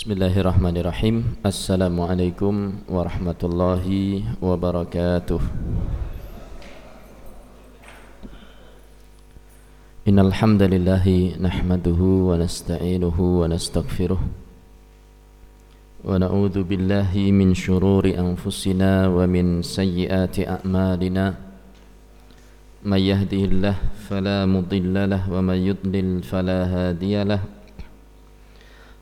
Bismillahirrahmanirrahim. Assalamualaikum warahmatullahi wabarakatuh. Innal hamdalillah nahmaduhu wa nasta'inuhu wa nastaghfiruh. Wa na'udzu billahi min shururi anfusina wa min sayyiati a'malina. May yahdihillahu fala mudilla lahu wa may yudlil fala hadiya lahu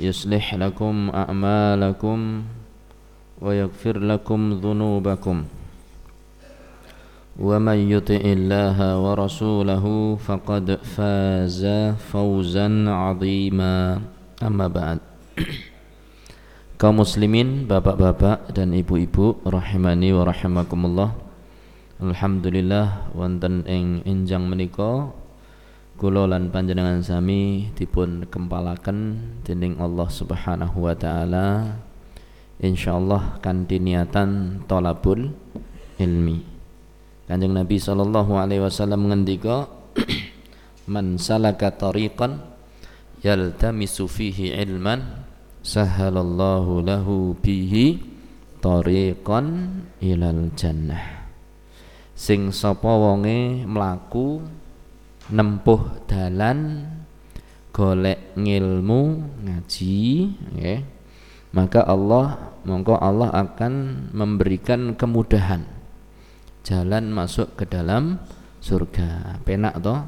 يصلح لكم أعمالكم ويغفر لكم ذنوبكم ومن يطع الله ورسوله فقد فاز فوزا عظيما أما بعد kaum muslimin, bapak-bapak dan ibu-ibu rahimani wa rahimakumullah. Alhamdulillah wonten ing enjang menika kula lan panjenengan sami dipun kempalaken dening Allah Subhanahu wa taala. Insyaallah kanthi niatan talabul ilmi. Kanjeng Nabi sallallahu alaihi wasallam ngendika man salaka tariqan yaltamisu fihi ilman sahalallahu lahu bihi tariqan ilal jannah. Sing sapa wonge mlaku nempuh dalan golek ngilmu ngaji ya, maka Allah mongko Allah akan memberikan kemudahan jalan masuk ke dalam surga. Penak toh?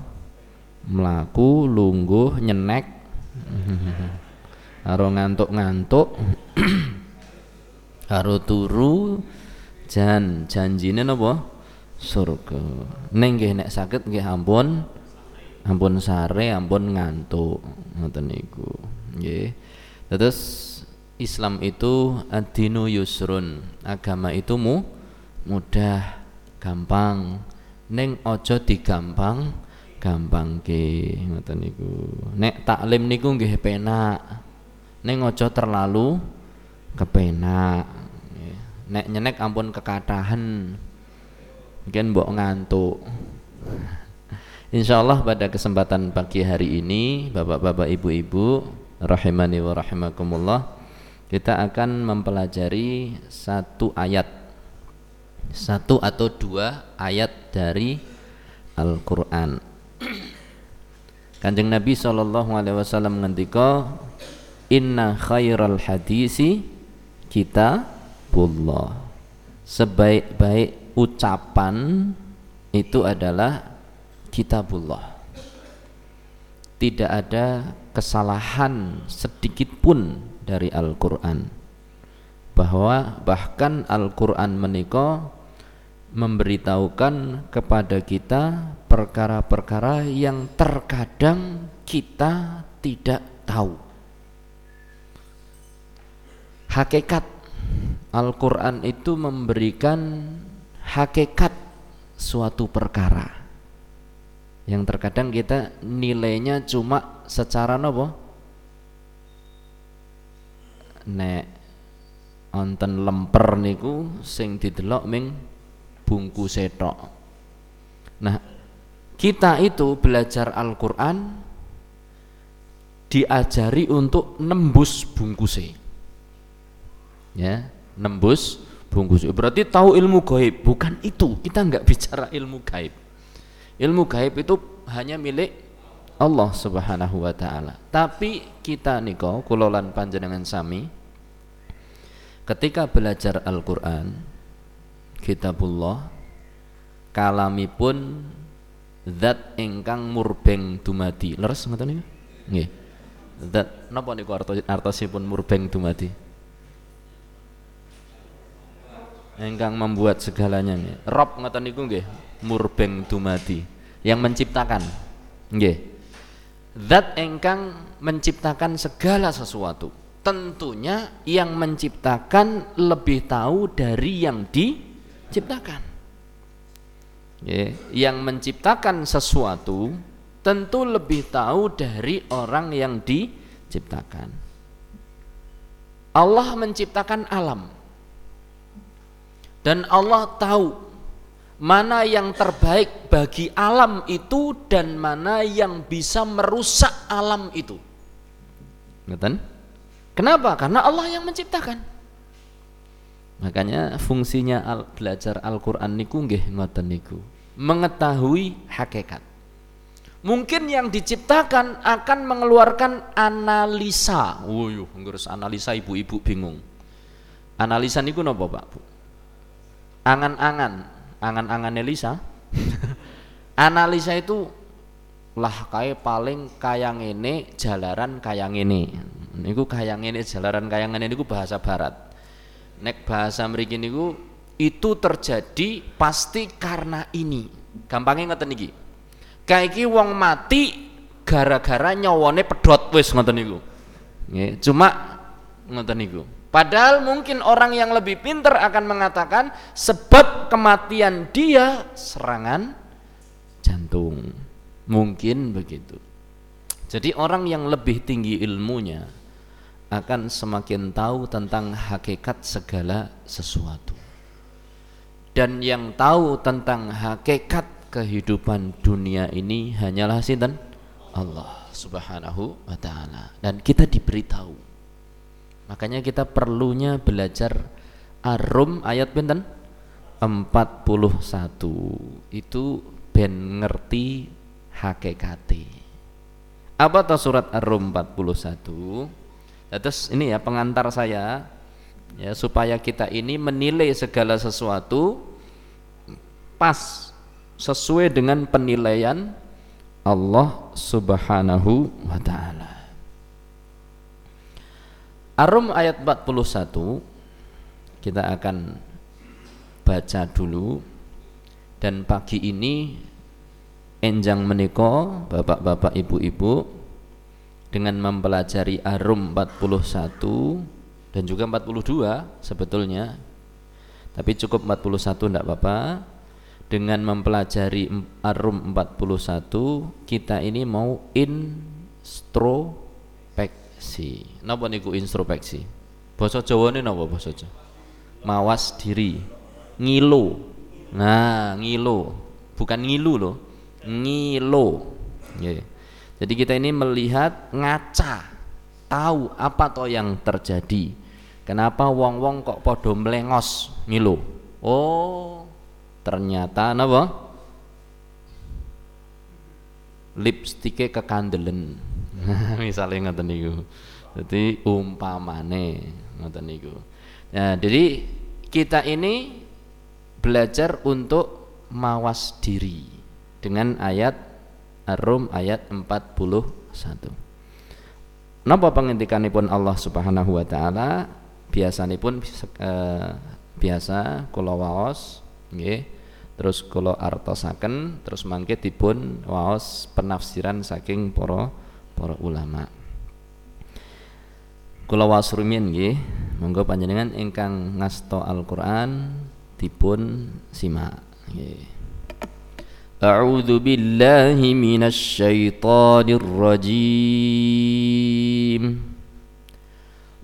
Melaku lungguh nyenek. Karo ngantuk-ngantuk karo turu jan janjine napa surga. Ning nggih nek saged nggih ampun ampun sare ampun ngantuk ngoten niku. Nggih. Terus Islam itu adinu yusrun. Agama itu mu mudah gampang. Neng ojo digampang gampang ke ngoten niku. Nek taklim niku nggih penak. Neng ojo terlalu kepenak. Nek nyenek ampun kekatahan. Mungkin mbok ngantuk Insya Allah pada kesempatan pagi hari ini Bapak-bapak ibu-ibu Rahimani wa rahimakumullah Kita akan mempelajari satu ayat. Satu atau dua ayat dari Al-Quran. Kanjeng Nabi SAW mengendika Inna khairal hadisi kita bullah Sebaik-baik ucapan itu adalah kitabullah. Tidak ada kesalahan sedikit pun dari Al-Quran. Bahwa bahkan Al-Quran menikah memberitahukan kepada kita perkara-perkara yang terkadang kita tidak tahu. Hakikat. Al-Quran itu memberikan hakikat suatu perkara yang terkadang kita nilainya cuma secara nopo? Nek onten lemper niku sing didelok ming bungku setok. Nah kita itu belajar Al-Quran diajari untuk nembus bungkusnya ya nembus bungkus berarti tahu ilmu gaib. Bukan itu. Kita nggak bicara ilmu gaib Ilmu gaib itu hanya milik Allah Subhanahu wa taala. Tapi kita niko kulolan panjenengan sami ketika belajar Al-Qur'an kitabullah kalami pun zat ingkang murbeng dumadi. Leres ngoten niku? Nggih. Zat napa niku artosipun murbeng dumadi? Engkang membuat segalanya nggih. Rob ngoten niku nggih murbeng dumadi yang menciptakan nggih zat engkang menciptakan segala sesuatu tentunya yang menciptakan lebih tahu dari yang diciptakan. Ya, yang menciptakan sesuatu tentu lebih tahu dari orang yang diciptakan. Allah menciptakan alam. Dan Allah tahu mana yang terbaik bagi alam itu dan mana yang bisa merusak alam itu. Ngeten? Kenapa? Karena Allah yang menciptakan. Makanya fungsinya al belajar Al-Qur'an niku nggih ngoten niku. Mengetahui hakikat. Mungkin yang diciptakan akan mengeluarkan analisa. Wuyuh, ngurus analisa ibu-ibu bingung. Analisa niku napa, Pak? Angan-angan, angan-angan Elisa. analisa itu lah kayak paling kaya ngene jalaran kaya ngene. Niku kaya ngene jalaran kaya ngene niku bahasa barat. Nek bahasa mriki niku itu terjadi pasti karena ini. Gampangnya kayak iki wong mati gara-gara nyawane pedot wis ngoten niku. Cuma ngoten niku padahal mungkin orang yang lebih pinter akan mengatakan sebab kematian dia serangan jantung Mungkin begitu. Jadi orang yang lebih tinggi ilmunya akan semakin tahu tentang hakikat segala sesuatu. Dan yang tahu tentang hakikat kehidupan dunia ini hanyalah sinten? Allah Subhanahu wa taala. Dan kita diberitahu. Makanya kita perlunya belajar Ar-Rum ayat pinten? 41. Itu ben ngerti hakikati. Apa tuh surat Ar-Rum 41? Ya, terus ini ya pengantar saya ya supaya kita ini menilai segala sesuatu pas sesuai dengan penilaian Allah Subhanahu wa taala. Ar-Rum ayat 41 kita akan baca dulu. Dan pagi ini enjang meniko bapak-bapak ibu-ibu dengan mempelajari Arum 41 dan juga 42 sebetulnya. Tapi cukup 41 tidak apa-apa. Dengan mempelajari Arum 41 kita ini mau introspeksi napa niku introspeksi? Basa Jawa ini napa basa Jawa? Mawas diri. Ngilo nah ngilo bukan ngilu loh ngilo yeah. jadi kita ini melihat ngaca. Tahu apa toh yang terjadi. Kenapa wong-wong kok podo melengos ngilo oh ternyata napa? Lipstike kekandelen misalnya ngoten niku. Jadi umpamane ngoten niku. Nah jadi kita ini belajar untuk mawas diri dengan ayat Ar-Rum ayat 41. Napa pengintikanipun Allah Subhanahu wa taala? Biasanipun eh, biasa kula waos nggih. Terus kula artosaken terus mangke dipun waos penafsiran saking para para ulama. Kula wasrumin nggih, monggo panjenengan ingkang ngasto Al-Qur'an dipun simak nggih. A'udzu billahi minasy syaithanir rajim.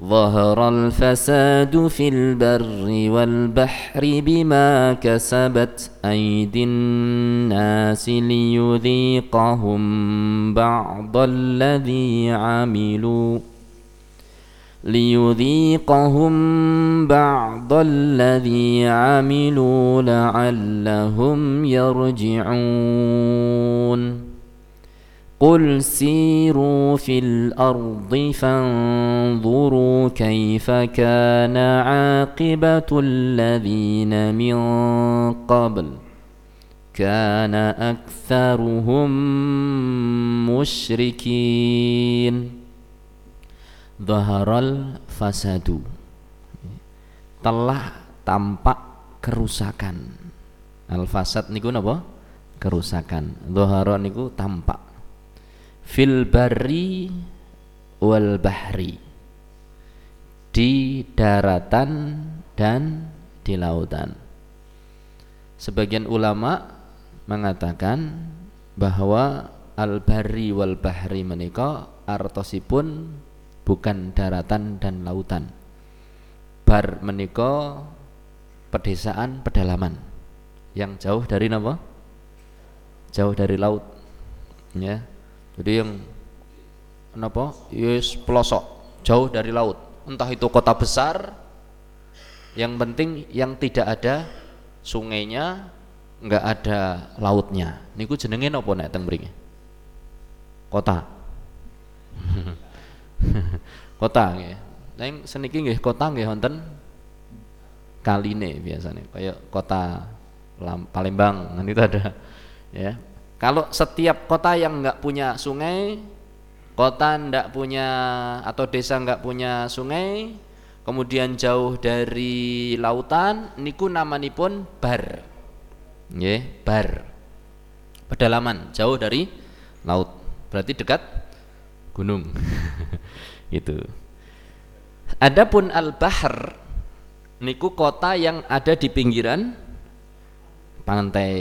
ظهر الفساد في البر والبحر بما كسبت أيدي الناس ليذيقهم بعض الذي عملوا ليذيقهم بعض الذي عملوا لعلهم يرجعون. قل سيروا في الارض فانظروا كيف كان عاقبه الذين من قبل كان اكثرهم مشركين Zaharal fasadu Telah tampak kerusakan Al fasad niku napa? Kerusakan Zahara niku tampak Fil barri wal bahri di daratan dan di lautan. Sebagian ulama mengatakan bahwa al-barri wal bahri menika artosipun bukan daratan dan lautan. Bar menika pedesaan pedalaman yang jauh dari apa? Jauh dari laut. Ya. Jadi yang apa? Yes pelosok, jauh dari laut. Entah itu kota besar yang penting yang tidak ada sungainya, nggak ada lautnya. Niku jenenge napa nek teng mriki? Kota. kota nggih. Neng seniki nggih kota nggih wonten kaline biasanya kayak kota Palembang kan itu ada ya kalau setiap kota yang nggak punya sungai kota nggak punya atau desa nggak punya sungai kemudian jauh dari lautan niku namanipun bar. Ya bar. Pedalaman jauh dari laut. Berarti dekat gunung. Itu adapun al-bahr niku kota yang ada di pinggiran pantai.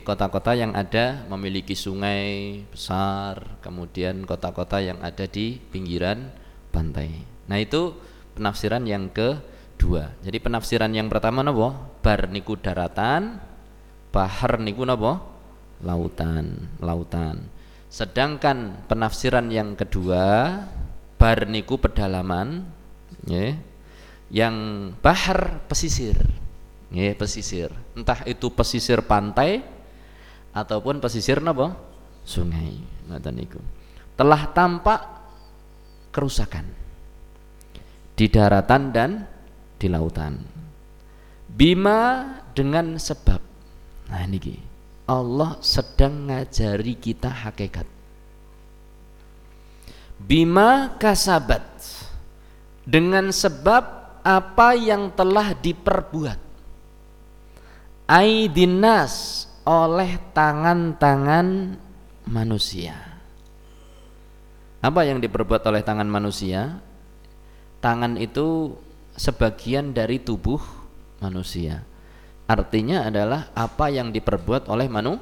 Kota-kota yang ada memiliki sungai besar kemudian kota-kota yang ada di pinggiran pantai. Nah itu penafsiran yang kedua. Jadi penafsiran yang pertama nopo? Bar niku daratan bahar niku nopo? Lautan lautan. Sedangkan penafsiran yang kedua bar niku pedalaman ya yang bahar pesisir ya pesisir. Entah itu pesisir pantai ataupun pesisir napa? Sungai. Ngoten niku. Telah tampak kerusakan di daratan dan di lautan. Bima dengan sebab. Nah niki. Allah sedang ngajari kita hakikat. Bima kasabat. Dengan sebab apa yang telah diperbuat aidinas oleh tangan-tangan manusia. Apa yang diperbuat oleh tangan manusia? Tangan itu sebagian dari tubuh manusia. Artinya adalah apa yang diperbuat oleh manu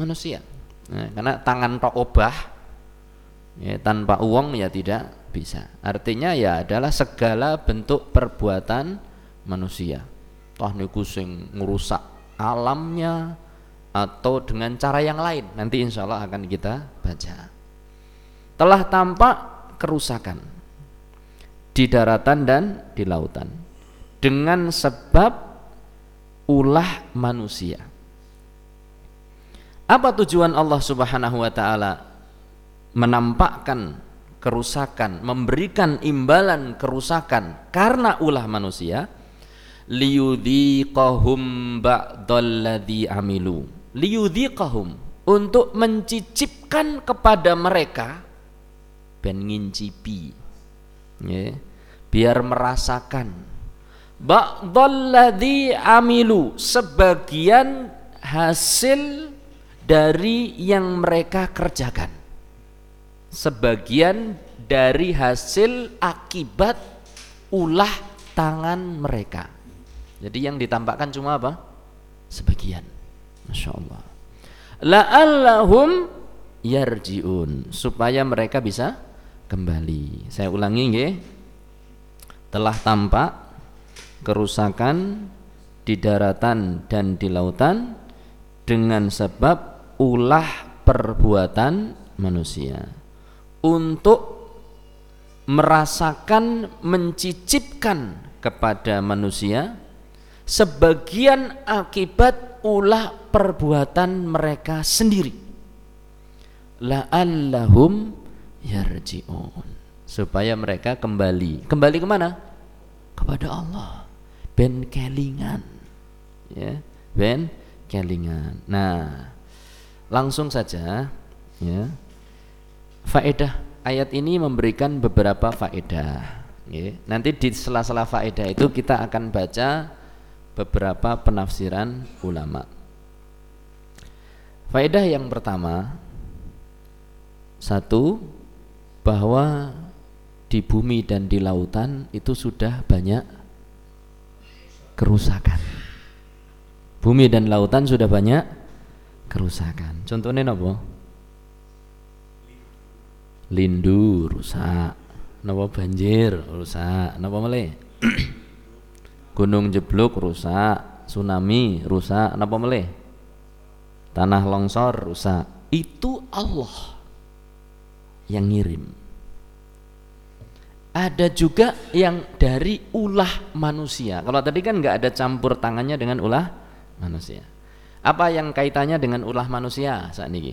manusia. Nah, karena tangan tok obah ya, tanpa uang ya tidak bisa. Artinya ya adalah segala bentuk perbuatan manusia. Toh niku sing ngerusak alamnya atau dengan cara yang lain. Nanti insya Allah akan kita baca. Telah tampak kerusakan di daratan dan di lautan dengan sebab ulah manusia. Apa tujuan Allah Subhanahu wa taala menampakkan kerusakan, memberikan imbalan kerusakan karena ulah manusia liyudhiqahum ba'dalladzi amilu. Liyudhiqahum untuk mencicipkan kepada mereka ben ngincipi. Ya, biar merasakan. Ba'dalladzi amilu sebagian hasil dari yang mereka kerjakan. Sebagian dari hasil akibat ulah tangan mereka. Jadi yang ditampakkan cuma apa? Sebagian. Masya Allah. La'allahum yarji'un supaya mereka bisa kembali. Saya ulangi nggih. Telah tampak kerusakan di daratan dan di lautan dengan sebab ulah perbuatan manusia untuk merasakan mencicipkan kepada manusia sebagian akibat ulah perbuatan mereka sendiri. La'allahum yarji'un. Supaya mereka kembali. Kembali ke mana kepada Allah. Ben kelingan. Ya ben kelingan. Nah langsung saja ya. Faedah. Ayat ini memberikan beberapa faedah. Nanti di sela-sela faedah itu kita akan baca beberapa penafsiran ulama. Faedah yang pertama satu bahwa di bumi dan di lautan itu sudah banyak kerusakan. Bumi dan lautan sudah banyak kerusakan. Contohnya apa? Lindu rusak, napa banjir rusak, napa meleh? Gunung jeblok rusak, tsunami rusak, napa meleh? Tanah longsor rusak. Itu Allah yang ngirim ada juga yang dari ulah manusia. Kalau tadi kan nggak ada campur tangannya dengan ulah manusia. Apa yang kaitannya dengan ulah manusia saat ini?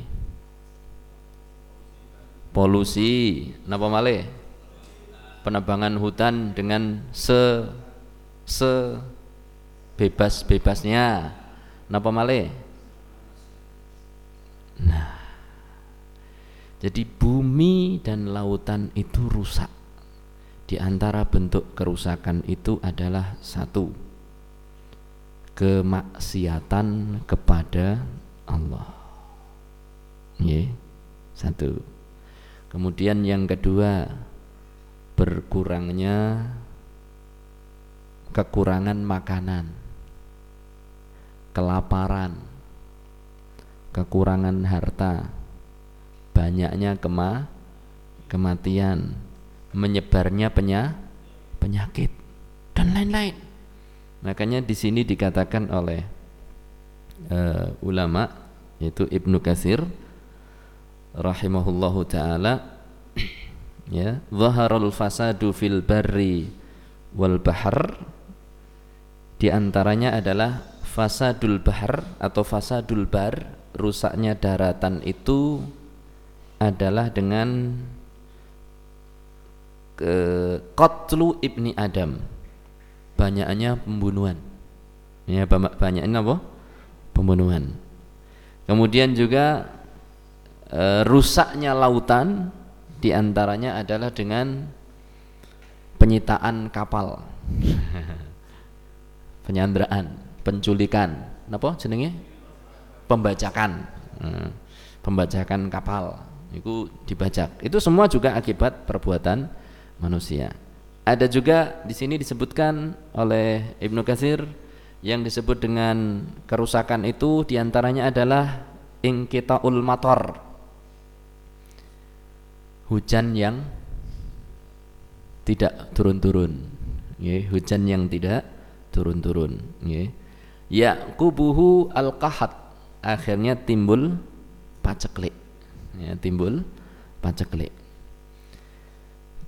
Polusi, napa male? Penebangan hutan dengan se se bebas-bebasnya. Napa male? Nah. Jadi bumi dan lautan itu rusak di antara bentuk kerusakan itu adalah satu kemaksiatan kepada Allah. Ya, satu. Kemudian yang kedua berkurangnya kekurangan makanan, kelaparan, kekurangan harta, banyaknya kema kematian menyebarnya penya, penyakit dan lain-lain. Makanya di sini dikatakan oleh uh, ulama yaitu Ibnu Katsir rahimahullahu taala ya zaharul fasadu fil barri wal bahr di antaranya adalah fasadul bahr atau fasadul bar rusaknya daratan itu adalah dengan ke Qatlu ibni Adam. Banyaknya pembunuhan. Ya banyaknya apa? Pembunuhan. Kemudian juga e, rusaknya lautan di antaranya adalah dengan penyitaan kapal penyanderaan penculikan. Apa jenenge? Pembajakan. Hmm, pembajakan kapal. Itu dibajak. Itu semua juga akibat perbuatan manusia. Ada juga di sini disebutkan oleh Ibnu Katsir yang disebut dengan kerusakan itu di antaranya adalah ingkitaul mator hujan yang tidak turun-turun. Hujan yang tidak turun-turun ya. ya kubuhu al-qahat akhirnya timbul paceklik ya, timbul paceklik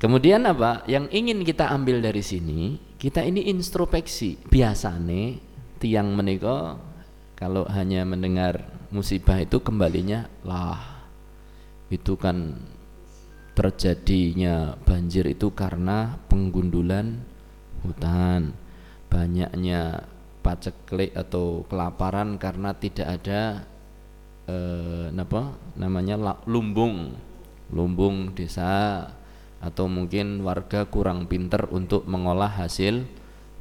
Kemudian apa? Yang ingin kita ambil dari sini, kita ini introspeksi. Biasane tiang menika kalau hanya mendengar musibah itu kembalinya lah itu kan terjadinya banjir itu karena penggundulan hutan banyaknya paceklik atau kelaparan karena tidak ada eh, apa namanya lumbung. Lumbung desa atau mungkin warga kurang pinter untuk mengolah hasil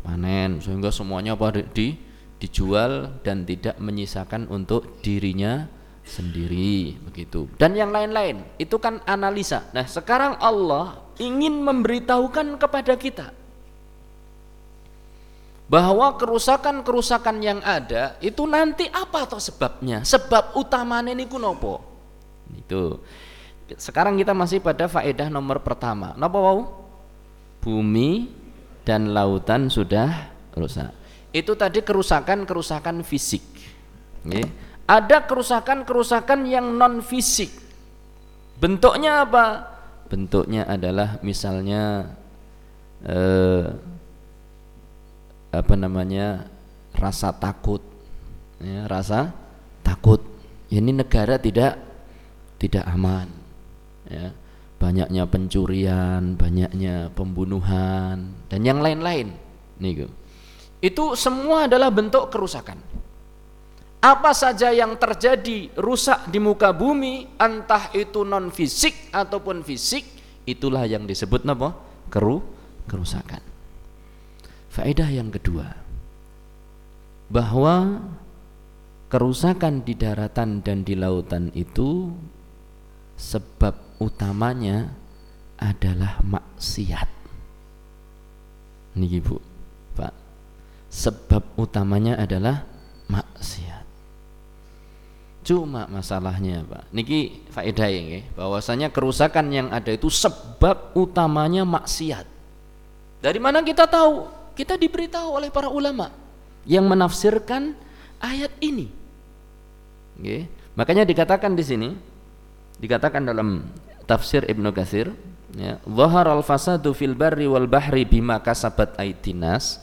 panen. Sehingga semuanya pada di dijual dan tidak menyisakan untuk dirinya sendiri. Begitu. Dan yang lain-lain. Itu kan analisa. Nah sekarang Allah ingin memberitahukan kepada kita bahwa kerusakan-kerusakan yang ada itu nanti apa atau sebabnya sebab utamanya ini kunopo itu sekarang kita masih pada faedah nomor pertama. Napa wau? Bumi dan lautan sudah rusak. Itu tadi kerusakan-kerusakan fisik. Okay. Ada kerusakan-kerusakan yang non fisik. Bentuknya apa? Bentuknya adalah misalnya eh, apa namanya rasa takut, ya, rasa takut. Ini negara tidak tidak aman ya, banyaknya pencurian, banyaknya pembunuhan dan yang lain-lain. Nih, itu semua adalah bentuk kerusakan. Apa saja yang terjadi rusak di muka bumi, entah itu non fisik ataupun fisik, itulah yang disebut apa? Keru kerusakan. Faedah yang kedua, bahwa kerusakan di daratan dan di lautan itu sebab utamanya adalah maksiat. Niki Bu, Pak. Sebab utamanya adalah maksiat. Cuma masalahnya, Pak. Niki faedah ya, bahwasanya kerusakan yang ada itu sebab utamanya maksiat. Dari mana kita tahu? Kita diberitahu oleh para ulama yang menafsirkan ayat ini. Okay. Makanya dikatakan di sini, dikatakan dalam tafsir Ibnu Katsir, ya, al fasadu fil barri wal bahri bima kasabat aitinas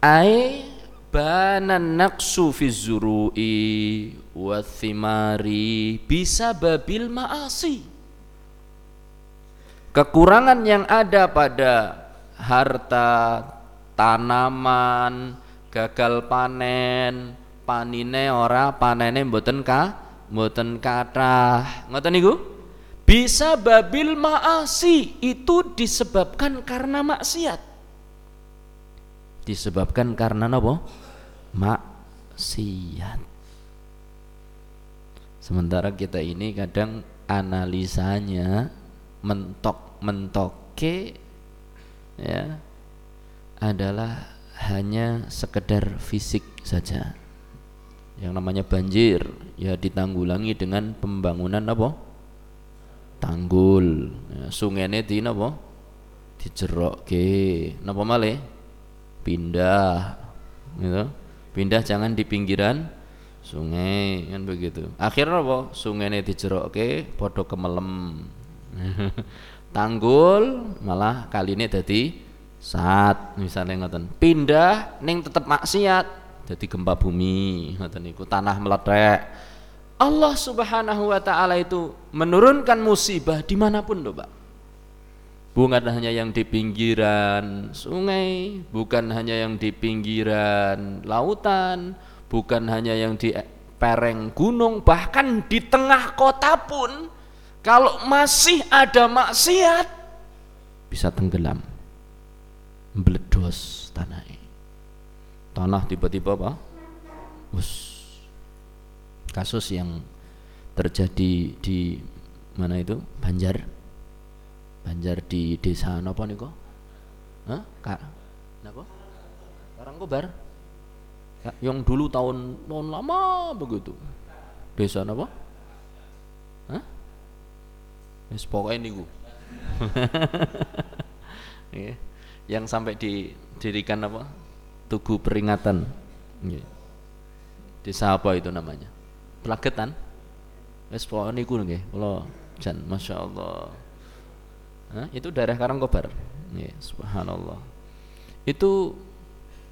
ay banan naqsu fi zuru'i wa thimari bisa babil ma'asi kekurangan yang ada pada harta tanaman gagal panen. Panine ora panene mboten ka mboten kathah. Ngoten niku? Bisa babil maasi itu disebabkan karena maksiat. Disebabkan karena apa maksiat. Sementara kita ini kadang analisanya mentok mentoke ya adalah hanya sekedar fisik saja. Yang namanya banjir ya ditanggulangi dengan pembangunan apa? Tanggul. Ya, sungai ini di apa? Dijerok ke napa male pindah. Gitu. Pindah jangan di pinggiran sungai kan begitu. Akhirnya apa? Sungai ini dijerok ke kemelem. Tanggul malah kali ini jadi saat misalnya ngoten. Pindah neng tetap maksiat. Jadi gempa bumi ngoten niku. Tanah meledak. Allah Subhanahu wa taala itu menurunkan musibah di mana pun loh Pak bukan hanya yang di pinggiran sungai bukan hanya yang di pinggiran lautan bukan hanya yang di pereng gunung bahkan di tengah kota pun kalau masih ada maksiat bisa tenggelam meledos tanah tanah tiba-tiba apa Us. kasus yang terjadi di mana itu Banjar Banjar di desa apa nih kok Hah? Kak Napa? Karangkobar ya, yang dulu tahun tahun lama begitu desa apa? Hah? Wis pokoknya niku. yeah yang sampai didirikan apa? Tugu peringatan. Desa apa itu namanya? Pelagetan wes pokoknya niku nggih. Kula jan masyaallah. Hah? itu daerah Karangkobar. Ya, subhanallah. Itu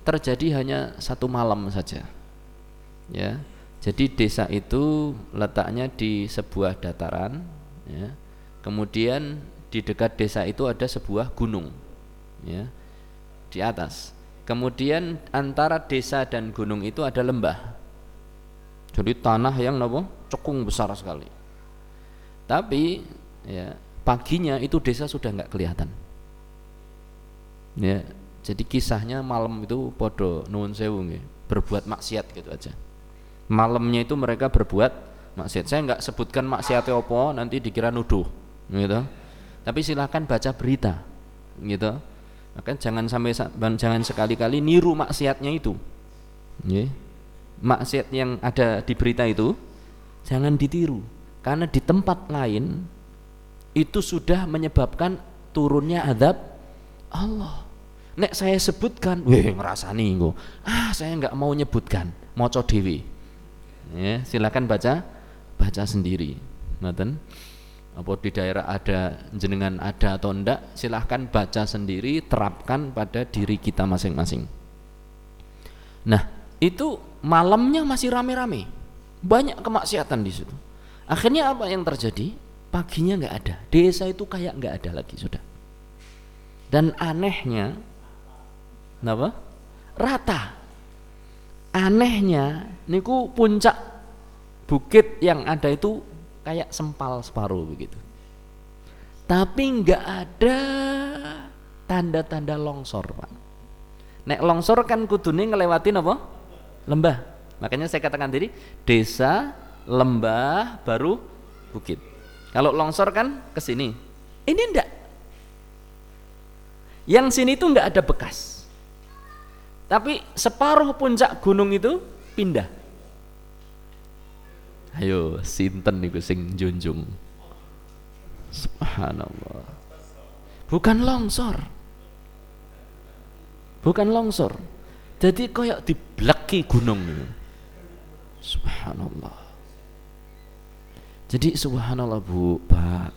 terjadi hanya satu malam saja. Ya. Jadi desa itu letaknya di sebuah dataran ya. Kemudian di dekat desa itu ada sebuah gunung ya di atas. Kemudian antara desa dan gunung itu ada lembah. Jadi tanah yang nopo cekung besar sekali. Tapi ya paginya itu desa sudah nggak kelihatan. Ya jadi kisahnya malam itu podo nuwun sewu berbuat maksiat gitu aja. Malamnya itu mereka berbuat maksiat. Saya nggak sebutkan maksiatnya opo nanti dikira nuduh gitu. Tapi silahkan baca berita gitu maka jangan sampai jangan sekali-kali niru maksiatnya itu. Ya. maksiat yang ada di berita itu jangan ditiru. Karena di tempat lain itu sudah menyebabkan turunnya adab Allah. Nek saya sebutkan weh ngerasani engko. Ah saya nggak mau nyebutkan. Moco dewi ya silakan baca baca sendiri. Ngoten apa di daerah ada jenengan ada atau enggak silahkan baca sendiri terapkan pada diri kita masing-masing. Nah itu malamnya masih rame-rame. Banyak kemaksiatan di situ. Akhirnya apa yang terjadi? Paginya nggak ada. Desa itu kayak nggak ada lagi sudah. Dan anehnya apa rata. Anehnya niku puncak bukit yang ada itu kayak sempal separuh begitu. Tapi nggak ada tanda-tanda longsor pak. Nek longsor kan kudune ngelewatin apa lembah. Makanya saya katakan tadi desa lembah baru bukit. Kalau longsor kan ke sini. Ini ndak. Yang sini itu nggak ada bekas. Tapi separuh puncak gunung itu pindah ayo sinten niku sing junjung? Subhanallah. Bukan longsor. Bukan longsor. Jadi koyok dibleki gunung subhanallah. Jadi subhanallah bu pak.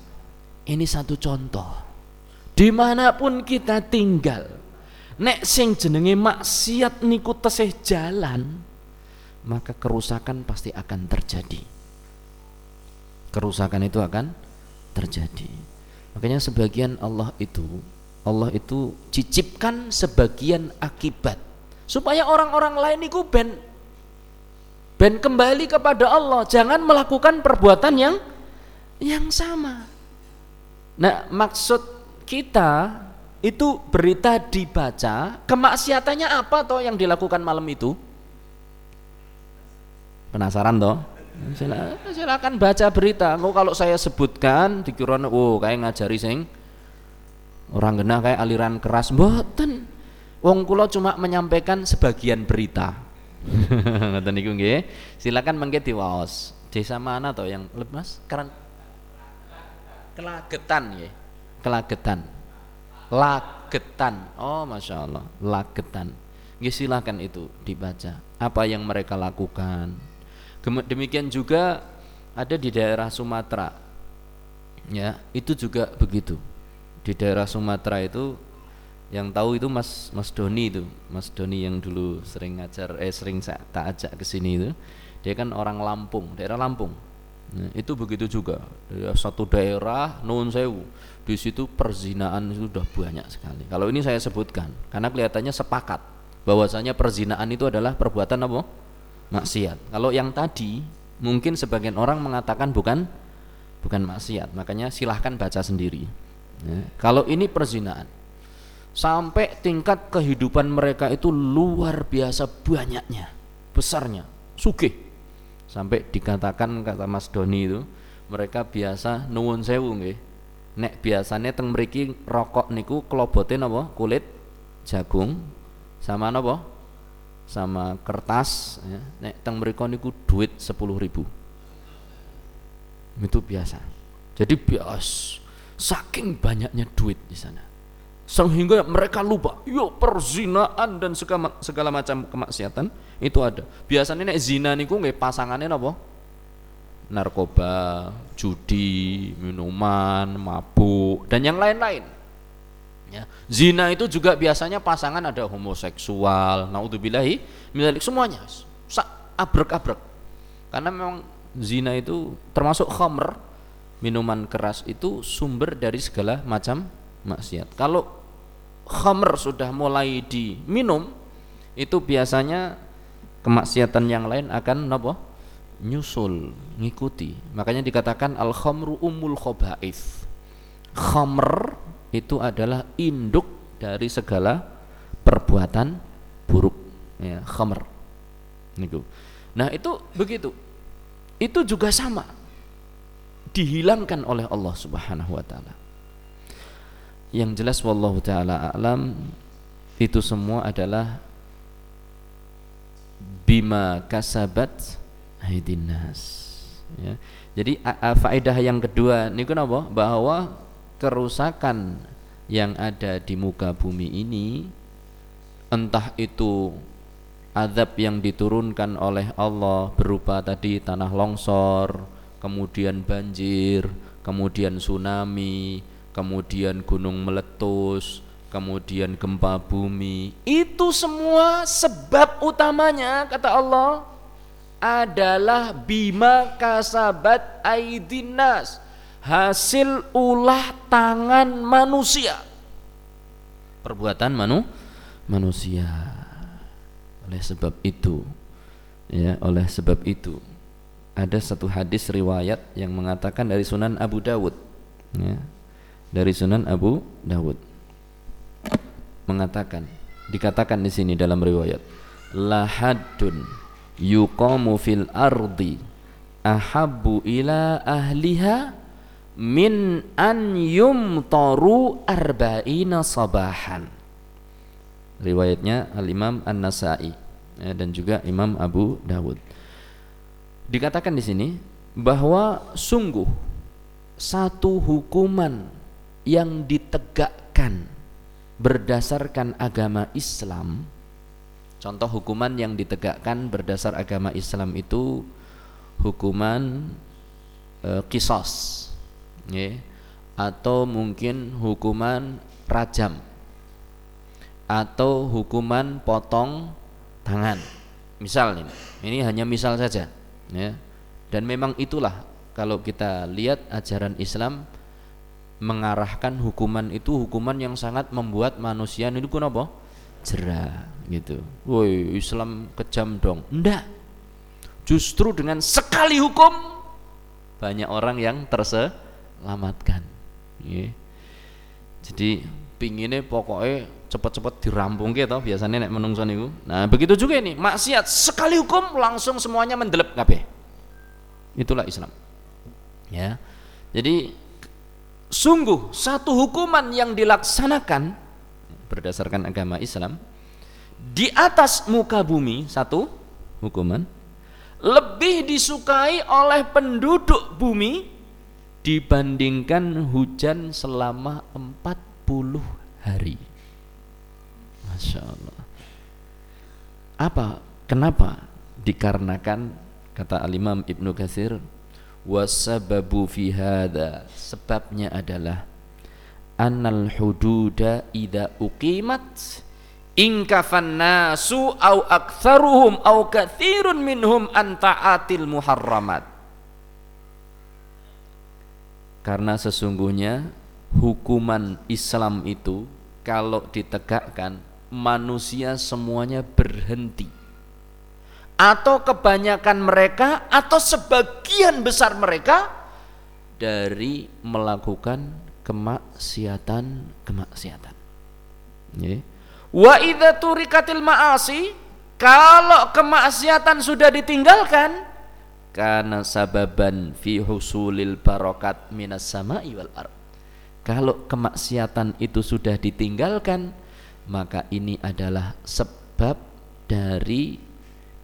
Ini satu contoh. Di mana pun kita tinggal nek sing jenenge maksiat niku tesih jalan maka kerusakan pasti akan terjadi. Kerusakan itu akan terjadi. Makanya sebagian Allah itu Allah itu cicipkan sebagian akibat supaya orang-orang lain itu ben ben kembali kepada Allah. Jangan melakukan perbuatan yang yang sama. Nah maksud kita itu berita dibaca kemaksiatannya apa toh yang dilakukan malam itu penasaran toh? Silakan baca berita. Kok kalau saya sebutkan dikira oh kayak ngajari sing orang genah kayak aliran keras. Mboten. Wong kula cuma menyampaikan sebagian berita. Ngoten niku nggih. Silakan mengke diwaos. Desa mana toh yang lemas Karena kelagetan nggih. Kelagetan. Lagetan. Oh masya Allah. Lagetan. Nggih silakan itu dibaca. Apa yang mereka lakukan demikian juga ada di daerah Sumatera. Ya itu juga begitu. Di daerah Sumatera itu yang tahu itu Mas Mas Doni itu. Mas Doni yang dulu sering ngajar eh sering tak ajak ke sini itu. Dia kan orang Lampung daerah Lampung. Nah, itu begitu juga. Dari satu daerah Nuhun Sewu. Di situ perzinaan itu sudah banyak sekali. Kalau ini saya sebutkan karena kelihatannya sepakat bahwasanya perzinaan itu adalah perbuatan apa maksiat. Kalau yang tadi mungkin sebagian orang mengatakan bukan bukan maksiat. Makanya silahkan baca sendiri. Ya. kalau ini perzinaan sampai tingkat kehidupan mereka itu luar biasa banyaknya besarnya sugih. Sampai dikatakan kata Mas Doni itu mereka biasa nuwun sewu nggih. Nek biasanya teng mriki rokok niku klobote napa? Kulit jagung sama napa sama kertas ya. nek teng mriko niku duit sepuluh ribu. Itu biasa. Jadi bias saking banyaknya duit di sana. Sehingga mereka lupa yuk perzinaan dan segala, segala macam kemaksiatan itu ada. Biasanya nek zina niku nggak pasangannya apa narkoba judi minuman mabuk dan yang lain-lain ya zina itu juga biasanya pasangan ada homoseksual naudzubillahi milik semuanya. Abrek-abrek. Karena memang zina itu termasuk khamr minuman keras itu sumber dari segala macam maksiat. Kalau khamr sudah mulai diminum itu biasanya kemaksiatan yang lain akan apa nyusul ngikuti. Makanya dikatakan al khamru umul khaba'ith khamr itu adalah induk dari segala perbuatan buruk ya khamr. Nah itu begitu. Itu juga sama. Dihilangkan oleh Allah Subhanahu wa taala. Yang jelas wallahu taala alam itu semua adalah bima kasabat aidin ya. Jadi faedah yang kedua niku napa? Bahwa kerusakan yang ada di muka bumi ini entah itu azab yang diturunkan oleh Allah berupa tadi tanah longsor, kemudian banjir, kemudian tsunami, kemudian gunung meletus, kemudian gempa bumi. Itu semua sebab utamanya kata Allah adalah bima kasabat aidinas hasil ulah tangan manusia. Perbuatan manu manusia. Oleh sebab itu ya oleh sebab itu ada satu hadis riwayat yang mengatakan dari Sunan Abu Dawud ya. Dari Sunan Abu Dawud. Mengatakan dikatakan di sini dalam riwayat lahadun yuqamu fil ardi ahabbu ila ahliha min an yumtaru arba'ina sabahan. Riwayatnya al-Imam An-Nasa'i ya, dan juga Imam Abu Dawud. Dikatakan di sini bahwa sungguh satu hukuman yang ditegakkan berdasarkan agama Islam contoh hukuman yang ditegakkan berdasar agama Islam itu hukuman e, kisos ya, atau mungkin hukuman rajam atau hukuman potong tangan. Misal ini, ini hanya misal saja, ya. Dan memang itulah kalau kita lihat ajaran Islam mengarahkan hukuman itu hukuman yang sangat membuat manusia ini apa? Jerah gitu. Woi, Islam kejam dong. Enggak. Justru dengan sekali hukum banyak orang yang terselamatkan. Ya. Jadi pinginnya pokoknya cepat-cepat dirampung gitu biasanya nek menungso niku. Nah, begitu juga ini, maksiat sekali hukum langsung semuanya mendelep kabeh. Itulah Islam. Ya. Jadi sungguh satu hukuman yang dilaksanakan berdasarkan agama Islam di atas muka bumi satu hukuman lebih disukai oleh penduduk bumi dibandingkan hujan selama 40 hari. Masya Allah. Apa? Kenapa? Dikarenakan kata Al-Imam Ibnu Katsir wasababu fi hadha sebabnya adalah annal hududa idza uqimat inkafan nasu au aktsaruhum au katsirun minhum an ta'atil muharramat karena sesungguhnya hukuman Islam itu kalau ditegakkan manusia semuanya berhenti atau kebanyakan mereka atau sebagian besar mereka dari melakukan kemaksiatan kemaksiatan ya. wa idza turikatil ma'asi kalau kemaksiatan sudah ditinggalkan karena sababan fi husulil barokat minas sama'i wal ard. Kalau kemaksiatan itu sudah ditinggalkan maka ini adalah sebab dari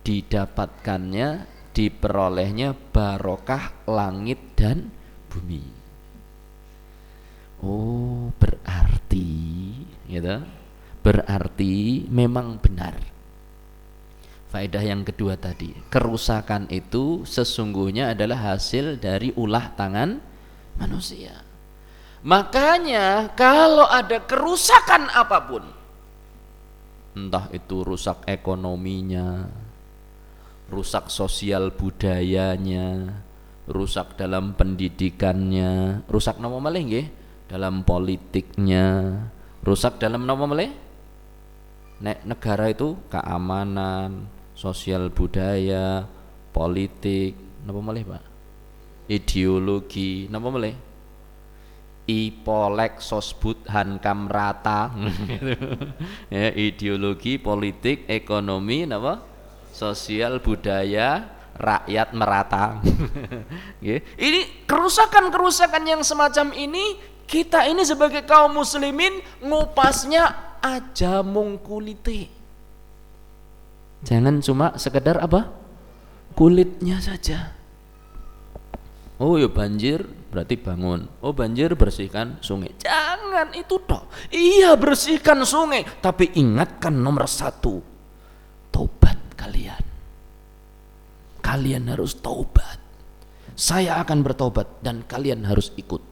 didapatkannya diperolehnya barokah langit dan bumi. Oh berarti gitu. Berarti memang benar faedah yang kedua tadi. Kerusakan itu sesungguhnya adalah hasil dari ulah tangan manusia. Makanya kalau ada kerusakan apa pun entah itu rusak ekonominya rusak sosial budayanya rusak dalam pendidikannya rusak nama malih nggih? Dalam politiknya rusak dalam nama malih nek negara itu keamanan sosial budaya politik nama malih Pak? Ideologi nama malih? Ipolek Sosbud Hankam Rata. Ya, ideologi politik ekonomi apa sosial budaya rakyat merata. Ini kerusakan-kerusakan yang semacam ini kita ini sebagai kaum muslimin ngupasnya aja mungkulite jangan cuma sekedar apa kulitnya saja Oh ya banjir berarti bangun. Oh banjir bersihkan sungai. Jangan itu toh. Iya bersihkan sungai. Tapi ingatkan nomor satu. Tobat kalian. Kalian harus taubat. Saya akan bertobat dan kalian harus ikut.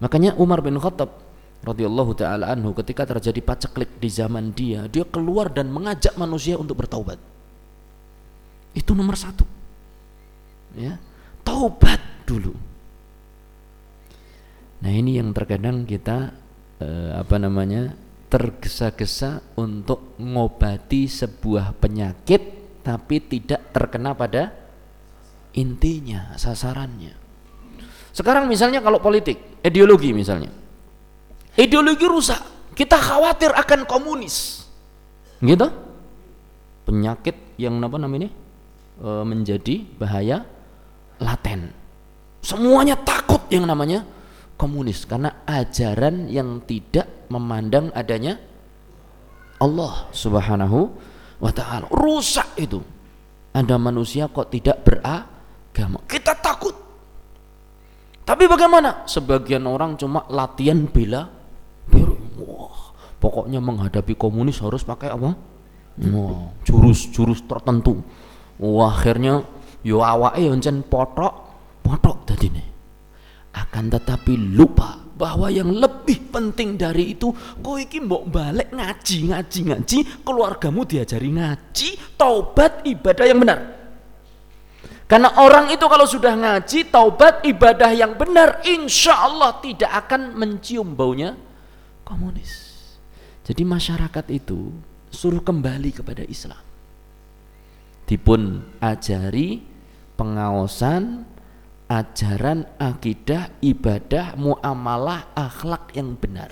Makanya Umar bin Khattab radhiyallahu taala anhu ketika terjadi paceklik di zaman dia, dia keluar dan mengajak manusia untuk bertaubat. Itu nomor satu. Ya, taubat dulu. Nah ini yang terkadang kita eh, apa namanya tergesa-gesa untuk ngobati sebuah penyakit tapi tidak terkena pada intinya, sasarannya. Sekarang misalnya kalau politik, ideologi misalnya. Ideologi rusak, kita khawatir akan komunis. Gitu? Penyakit yang apa namanya? E, menjadi bahaya laten. Semuanya takut yang namanya komunis karena ajaran yang tidak memandang adanya Allah Subhanahu wa taala. Rusak itu. Ada manusia kok tidak beragama. Kita takut. Tapi bagaimana? Sebagian orang cuma latihan bela diri. Wah, pokoknya menghadapi komunis harus pakai apa? Wah, jurus-jurus tertentu. Wah, akhirnya yo awake yo potok potok nih. Akan tetapi lupa bahwa yang lebih penting dari itu kau iki mbok balik ngaji ngaji ngaji keluargamu diajari ngaji taubat ibadah yang benar karena orang itu kalau sudah ngaji taubat ibadah yang benar insya Allah tidak akan mencium baunya komunis. Jadi masyarakat itu suruh kembali kepada Islam. Dipun ajari pengawasan ajaran akidah ibadah muamalah akhlak yang benar.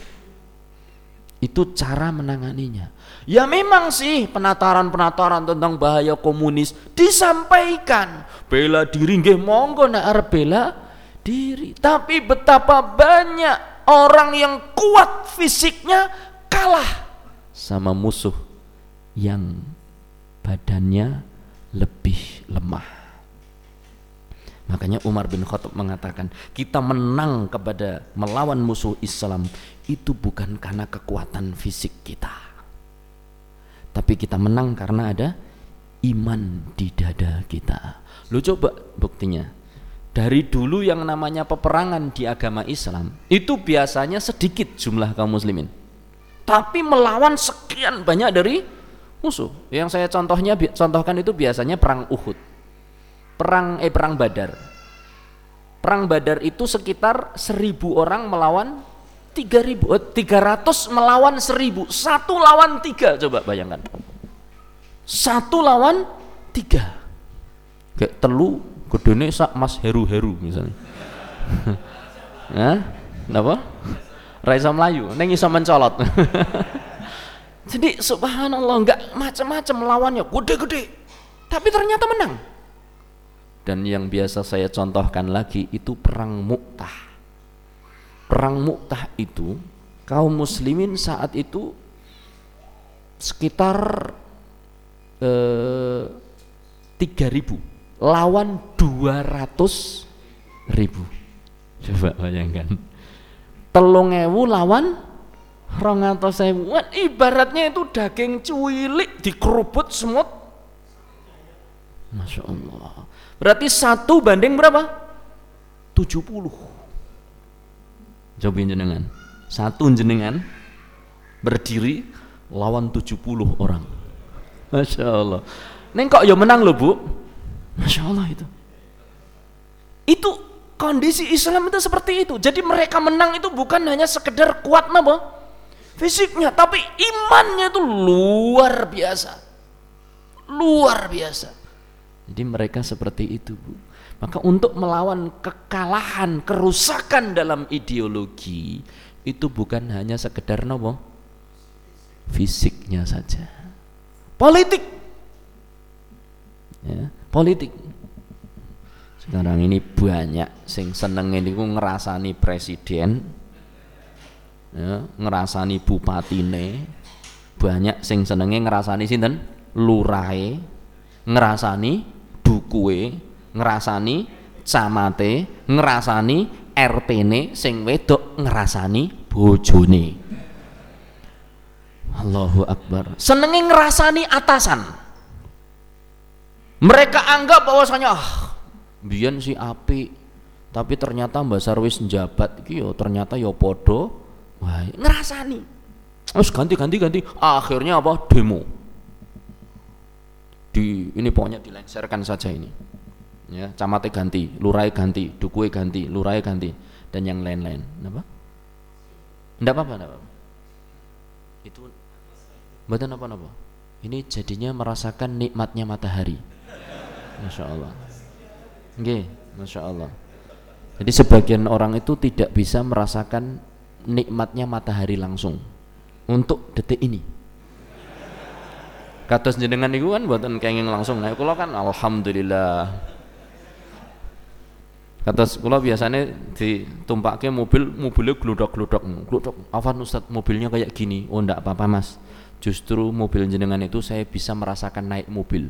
Itu cara menanganinya. Ya memang sih penataran-penataran tentang bahaya komunis disampaikan. Bela diri nggih monggo arep bela diri. Tapi betapa banyak orang yang kuat fisiknya kalah sama musuh yang badannya lebih lemah Makanya Umar bin Khattab mengatakan, kita menang kepada melawan musuh Islam itu bukan karena kekuatan fisik kita. Tapi kita menang karena ada iman di dada kita. Lu coba buktinya. Dari dulu yang namanya peperangan di agama Islam itu biasanya sedikit jumlah kaum muslimin. Tapi melawan sekian banyak dari musuh. Yang saya contohnya contohkan itu biasanya perang Uhud perang eh perang Badar. Perang Badar itu sekitar seribu orang melawan tiga ribu, eh, tiga ratus melawan seribu, satu lawan tiga coba bayangkan. Satu lawan tiga. Kayak telu gedene sak Mas Heru-Heru misalnya. Hah? Kenapa? Raisa Melayu, neng iso mencolot. Jadi subhanallah nggak macam-macam lawannya, gede-gede. Tapi ternyata menang dan yang biasa saya contohkan lagi itu perang Mu'tah perang Mu'tah itu kaum muslimin saat itu sekitar eh, 3000 lawan 200 ribu coba bayangkan telung ewu lawan rong atau sewuan ibaratnya itu daging cuilik dikerubut semut Masya Allah Berarti satu banding berapa? 70. Coba jenengan. Satu jenengan berdiri lawan 70 orang. Masya Allah. Neng kok ya menang loh bu? Masya Allah itu. Itu kondisi Islam itu seperti itu. Jadi mereka menang itu bukan hanya sekedar kuat napa? Fisiknya, tapi imannya itu luar biasa. Luar biasa. Jadi mereka seperti itu, Bu. Maka untuk melawan kekalahan, kerusakan dalam ideologi itu bukan hanya sekedar nopo fisiknya saja. Politik. Ya, politik. Sekarang ini banyak sing seneng ini ku ngerasani presiden, ya, ngerasani bupatine, banyak sing senenge ngerasani sinten? Lurai, ngerasani dukuwe ngerasani camate ngerasani RT-ne sing wedok ngerasani bojone. Allahu Akbar. Senengi ngerasani atasan mereka anggap bahwasanya ah biyen si api tapi ternyata Mbak Sarwis njabat iki yo ternyata yo podo wah ngerasani terus ganti ganti ganti. Akhirnya apa? Demo. Di ini pokoknya dilengsarkan saja ini. Ya camate ganti lurai ganti dukue ganti lurai ganti dan yang lain-lain. Apa? Enggak apa-apa enggak apa-apa. Itu badan apa-apa. Ini jadinya merasakan nikmatnya matahari Masya Allah Oke, Masya Allah jadi sebagian orang itu tidak bisa merasakan nikmatnya matahari langsung untuk detik ini. Kados jenengan niku kan buatan kenging langsung. Nah kula kan alhamdulillah. Kata sekolah biasanya ditumpaknya mobil mobilnya gludok gludok apa Ustaz mobilnya kayak gini. Oh enggak apa-apa mas. Justru mobil jenengan itu saya bisa merasakan naik mobil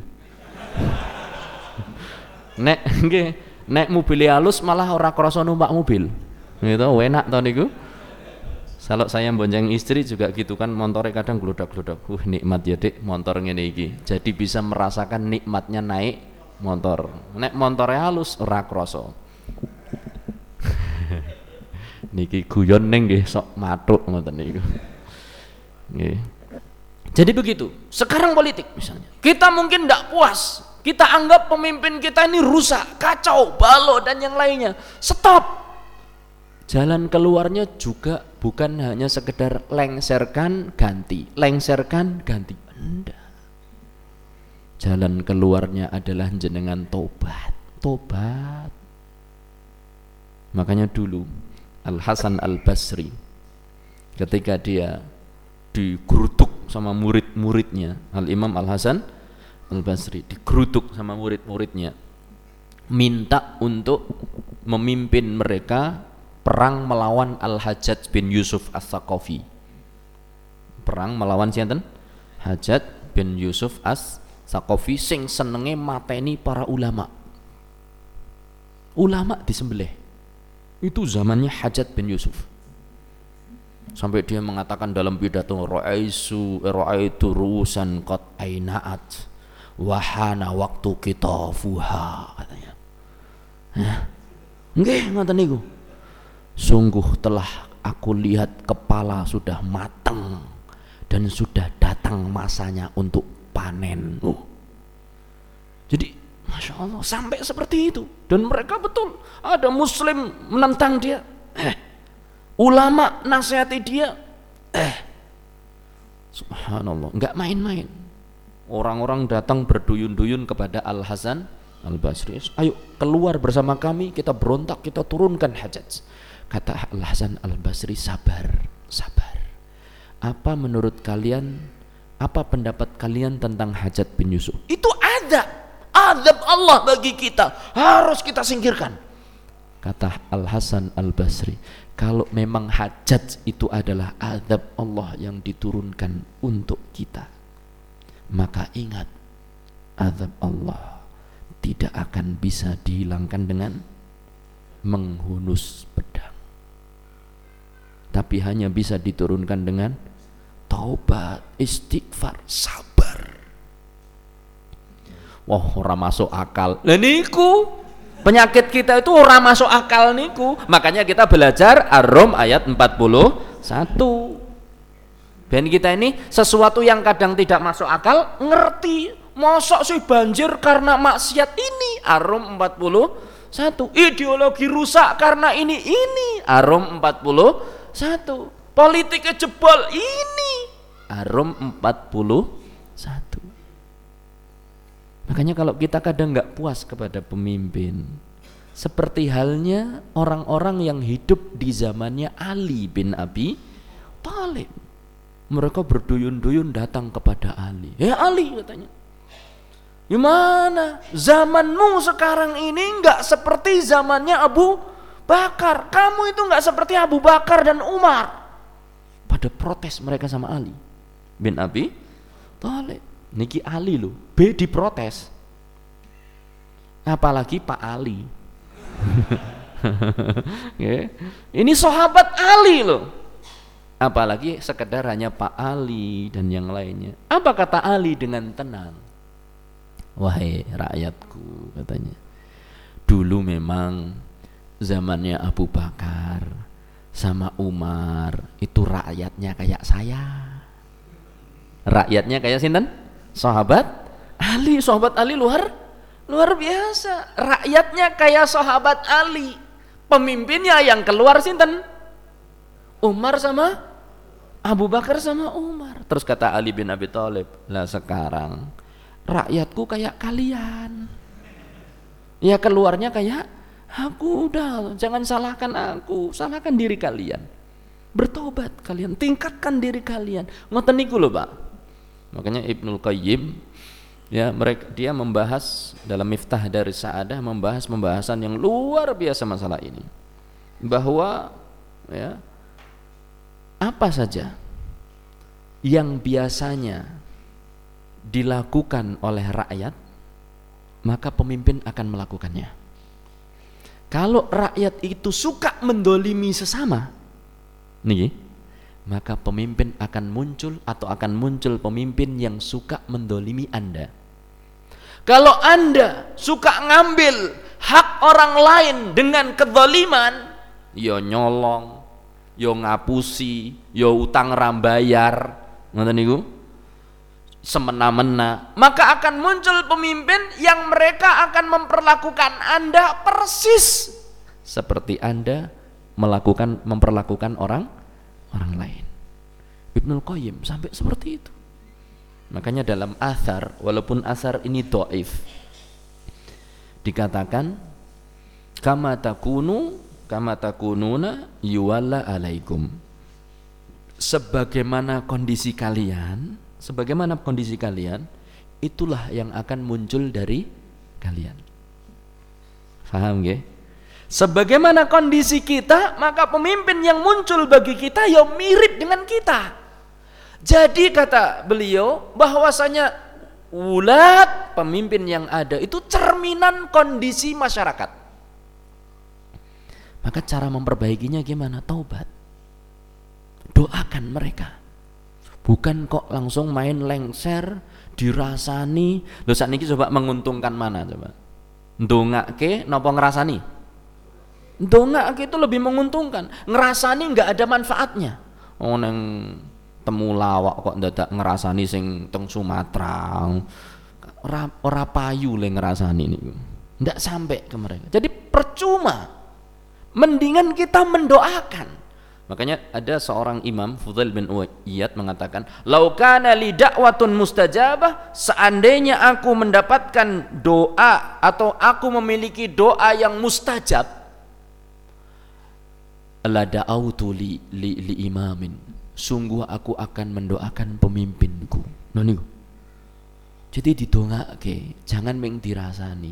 nek nggih nek mobil halus malah ora krasa numpak mobil. Gitu enak tau niku. Kalau saya bonceng istri juga gitu kan motornya kadang gludak-gludak uh nikmat ya dek motor ngene iki. Jadi bisa merasakan nikmatnya naik motor. Nek motornya halus ora krasa. Niki guyon neng nggih sok matuk ngoten niku. Nggih. Jadi begitu. Sekarang politik misalnya. Kita mungkin tidak puas kita anggap pemimpin kita ini rusak kacau balo dan yang lainnya. Stop. Jalan keluarnya juga bukan hanya sekedar lengserkan ganti. Lengserkan ganti. Enggak. Jalan keluarnya adalah jenengan tobat. Tobat. Makanya dulu Al Hasan Al Basri ketika dia digerutuk sama murid-muridnya Al Imam Al Hasan Al Basri digerutuk sama murid-muridnya. Minta untuk memimpin mereka perang melawan Al Hajjaj bin Yusuf As-Saqafi. Perang melawan siapa? Hajjaj bin Yusuf As-Saqafi sing senenge mateni para ulama. Ulama disembelih. Itu zamannya Hajat bin Yusuf. Sampai dia mengatakan dalam pidato ra'aisu ra'aitu ru'usan qad ainaat wahana waktu kita fuha katanya. Ya. Nggih ngoten niku. Sungguh telah aku lihat kepala sudah matang dan sudah datang masanya untuk panen. Oh. Jadi Masya Allah sampai seperti itu dan mereka betul ada muslim menentang dia eh ulama nasihati dia eh subhanallah nggak main-main orang-orang datang berduyun-duyun kepada Al Hasan Al Basri ayo keluar bersama kami kita berontak kita turunkan hajat. Kata Al Hasan Al Basri sabar sabar. Apa menurut kalian apa pendapat kalian tentang hajat bin Yusuf? Itu ada. Adab Allah bagi kita. Harus kita singkirkan. Kata Al Hasan Al Basri, kalau memang hajat itu adalah adab Allah yang diturunkan untuk kita, maka ingat adab Allah tidak akan bisa dihilangkan dengan menghunus pedang. Tapi hanya bisa diturunkan dengan taubat, istighfar, sabar. Wah orang masuk akal. Lah niku penyakit kita itu orang masuk akal niku. Makanya kita belajar Ar-Rum ayat 41 dan kita ini sesuatu yang kadang tidak masuk akal ngerti mosok sih banjir karena maksiat ini. Ar-Rum 41 ideologi rusak karena ini ini. Ar-Rum 41 politik jebol ini. Ar-Rum 41 Makanya kalau kita kadang nggak puas kepada pemimpin, seperti halnya orang-orang yang hidup di zamannya Ali bin Abi Talib. Mereka berduyun-duyun datang kepada Ali. Ya Ali katanya. Gimana? Zamanmu sekarang ini nggak seperti zamannya Abu Bakar. Kamu itu nggak seperti Abu Bakar dan Umar. Pada protes mereka sama Ali bin Abi Talib niki Ali lo B diprotes apalagi Pak Ali ini sahabat Ali loh apalagi sekedar hanya Pak Ali dan yang lainnya. Apa kata Ali dengan tenang? Wahai rakyatku katanya. Dulu memang zamannya Abu Bakar sama Umar itu rakyatnya kayak saya. Rakyatnya kayak sinten? Sahabat Ali. Sahabat Ali luar luar biasa. Rakyatnya kayak sahabat Ali. Pemimpinnya yang keluar sinten Umar sama Abu Bakar sama Umar. Terus kata Ali bin Abi Thalib lah sekarang rakyatku kayak kalian. Ya keluarnya kayak aku. Udah jangan salahkan aku. Salahkan diri kalian. Bertobat kalian. Tingkatkan diri kalian. Ngoten niku lho Pak. Makanya Ibnul Qayyim ya mereka dia membahas dalam Miftah dari Sa'adah membahas pembahasan yang luar biasa masalah ini. Bahwa ya apa saja yang biasanya dilakukan oleh rakyat maka pemimpin akan melakukannya. Kalau rakyat itu suka mendolimi sesama nih maka pemimpin akan muncul atau akan muncul pemimpin yang suka mendolimi anda. Kalau anda suka ngambil hak orang lain dengan kezaliman ya nyolong ya ngapusi ya utang rambayar ngoten niku? Semena-mena. Maka akan muncul pemimpin yang mereka akan memperlakukan Anda persis seperti Anda melakukan memperlakukan orang orang lain. Ibnul Qayyim sampai seperti itu. Makanya dalam asar walaupun asar ini doif dikatakan kama takunu kama takununa yuwalla alaikum. Sebagaimana kondisi kalian sebagaimana kondisi kalian itulah yang akan muncul dari kalian. Paham gak? sebagaimana kondisi kita maka pemimpin yang muncul bagi kita ya mirip dengan kita. Jadi kata beliau bahwasanya ulat pemimpin yang ada itu cerminan kondisi masyarakat maka cara memperbaikinya gimana? Taubat. Doakan mereka. Bukan kok langsung main lengser dirasani. Lo saat ini coba menguntungkan mana coba? Ke nopo ngerasani ke itu lebih menguntungkan. Ngerasani nggak ada manfaatnya. Oh neng temu lawak kok ndadak ngerasani sing teng Sumatera ora, ora payu le ngerasani ini ndak sampai ke mereka. Jadi percuma mendingan kita mendoakan Makanya ada seorang imam Fudail bin Uwayyad mengatakan, "Laukana li da'watun mustajabah, seandainya aku mendapatkan doa atau aku memiliki doa yang mustajab, la da'autu li, li, li imamin. Sungguh aku akan mendoakan pemimpinku." Nah niku. Jadi didongake, jangan meng dirasani.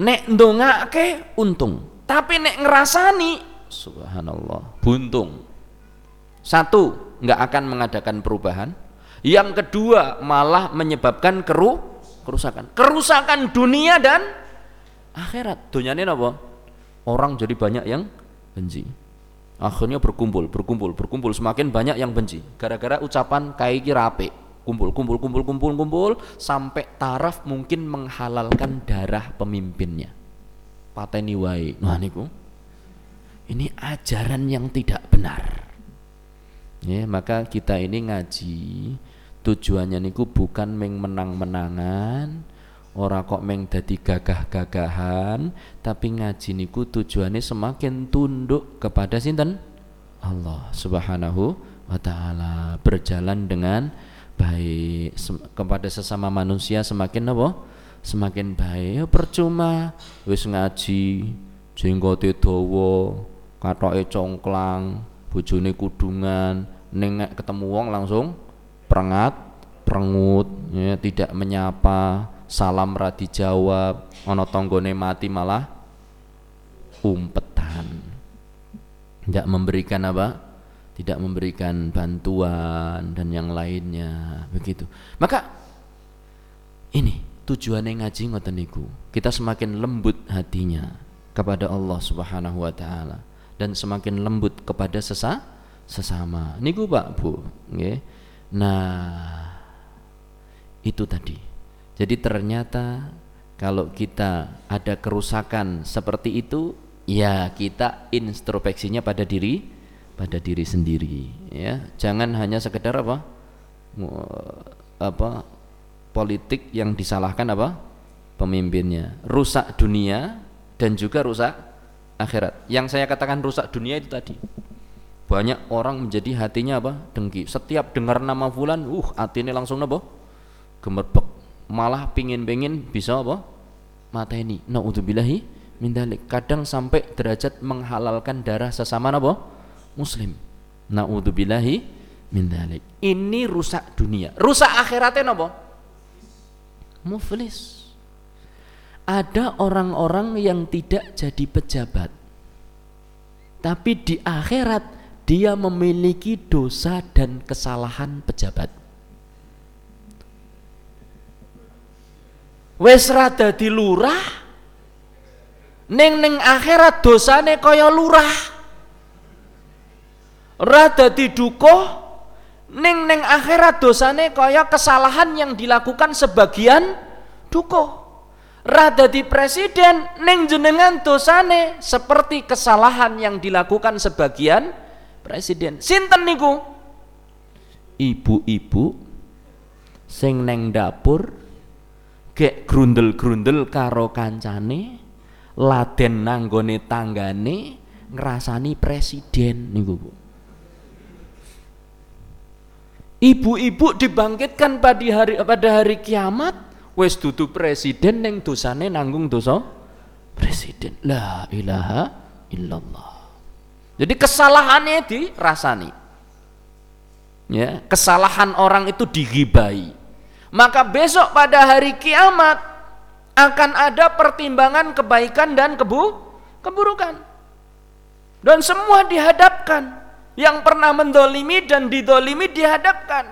Nek ndongake untung, tapi nek ngerasani subhanallah. Buntung. Satu nggak akan mengadakan perubahan. Yang kedua malah menyebabkan keru kerusakan. Kerusakan dunia dan akhirat. Dunia ini apa orang jadi banyak yang benci. Akhirnya berkumpul berkumpul berkumpul. Semakin banyak yang benci. Gara-gara ucapan kaiki rapi. Kumpul kumpul kumpul kumpul kumpul sampai taraf mungkin menghalalkan darah pemimpinnya pateni wae. Nah niku ini ajaran yang tidak benar. Ya maka kita ini ngaji tujuannya niku bukan meng menang-menangan ora kok meng dadi gagah-gagahan tapi ngaji niku tujuannya semakin tunduk kepada sinten? Allah Subhanahu wa taala. Berjalan dengan baik. Kepada sesama manusia semakin apa semakin baik. Ya percuma. Wis ngaji jenggote dawa katoke congklang bojone kudungan. Ning ketemu wong langsung perengat perengut ya, tidak menyapa salam ra dijawab ana tanggane mati malah umpetan. Tidak memberikan apa? Tidak memberikan bantuan dan yang lainnya. Begitu. Maka ini tujuannya ngaji ngoten niku kita semakin lembut hatinya kepada Allah Subhanahu wa taala dan semakin lembut kepada sesa sesama. Niku Pak Bu, nggih. Nah, itu tadi. Jadi ternyata kalau kita ada kerusakan seperti itu, ya kita introspeksinya pada diri pada diri sendiri ya. Jangan hanya sekedar apa? apa politik yang disalahkan apa? pemimpinnya. Rusak dunia dan juga rusak akhirat. Yang saya katakan rusak dunia itu tadi. Banyak orang menjadi hatinya apa? Dengki. Setiap dengar nama fulan, uh hatinya langsung apa? Gemerbek. Malah pingin-pingin bisa apa? Mata ini. Min dalik. Kadang sampai derajat menghalalkan darah sesama apa? Muslim. Nauzubillahi min dalik. Ini rusak dunia. Rusak akhiratnya apa? Muflis. Ada orang-orang yang tidak jadi pejabat. Tapi di akhirat dia memiliki dosa dan kesalahan pejabat. Wes rada di lurah ning ning akhirat dosane kaya lurah. Rada di dukuh ning ning akhirat dosane kaya kesalahan yang dilakukan sebagian dukuh. Rada di presiden ning jenengan dosane seperti kesalahan yang dilakukan sebagian presiden. Sinten niku? Ibu-ibu sing neng dapur gek grundel-grundel karo kancane laden nanggone tanggane ngrasani presiden niku Bu. Ibu-ibu dibangkitkan pada hari pada hari kiamat wes dudu presiden neng dosane nanggung dosa presiden. La ilaha illallah. Jadi kesalahannya dirasani. Ya, kesalahan orang itu digibai maka besok pada hari kiamat akan ada pertimbangan kebaikan dan kebu keburukan. Dan semua dihadapkan. Yang pernah mendolimi dan didolimi dihadapkan.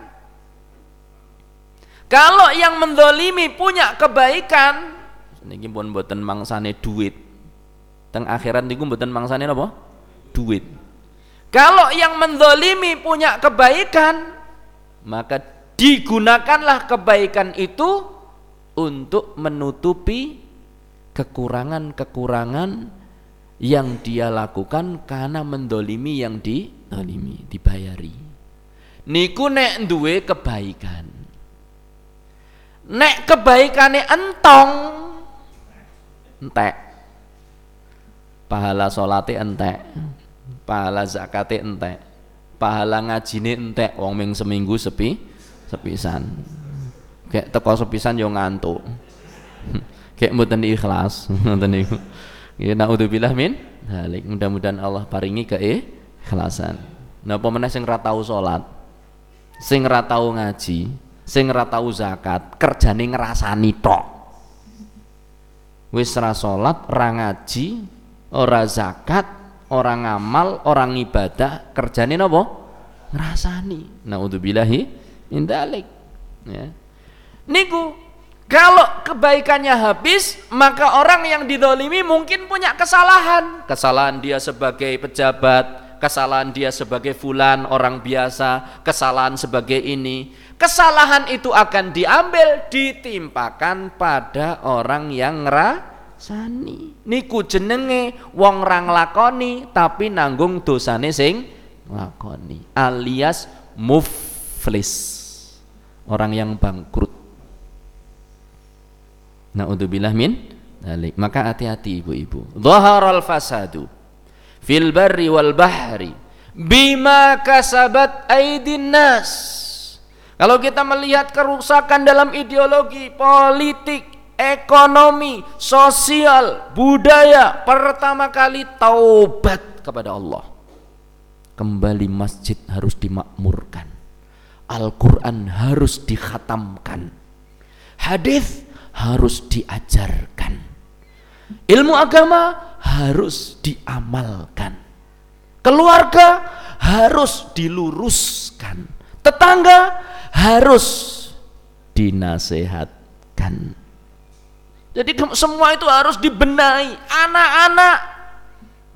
Kalau yang mendolimi punya kebaikan, ini pun buatan mangsane duit. Teng akhirat niku buatan mangsane apa? Duit. Kalau yang mendolimi punya kebaikan, maka digunakanlah kebaikan itu untuk menutupi kekurangan-kekurangan yang dia lakukan karena mendolimi yang didolimi, dibayari. Niku nek duwe kebaikan. Nek kebaikane entong entek. Pahala salate entek. Pahala zakate entek. Pahala ngajine entek wong ming seminggu sepi sepisan kayak teko sepisan yo ngantuk kayak mboten ikhlas ngoten niku ya naudzubillah min halik mudah-mudahan Allah paringi keikhlasan napa meneh sing ora tau salat sing ora ngaji sing ora zakat kerjane ngrasani tok. Wis ora salat ora ngaji ora zakat ora ngamal orang ibadah kerjane napa? Ngrasani. Naudzubillahi indalik ya. Niku kalau kebaikannya habis maka orang yang didolimi mungkin punya kesalahan. Kesalahan dia sebagai pejabat kesalahan dia sebagai fulan orang biasa kesalahan sebagai ini kesalahan itu akan diambil ditimpakan pada orang yang ngrasani niku jenenge wong rang lakoni tapi nanggung dosane sing lakoni alias muflis orang yang bangkrut. Naudzubillah min dalik. Maka hati-hati ibu-ibu. Dhaharal fasadu fil barri wal bahri bima kasabat aidin nas. Kalau kita melihat kerusakan dalam ideologi, politik, ekonomi, sosial, budaya, pertama kali taubat kepada Allah. Kembali masjid harus dimakmurkan Al-Quran harus dikhatamkan hadis harus diajarkan ilmu agama harus diamalkan. Keluarga harus diluruskan. Tetangga harus dinasehatkan. Jadi semua itu harus dibenahi. Anak-anak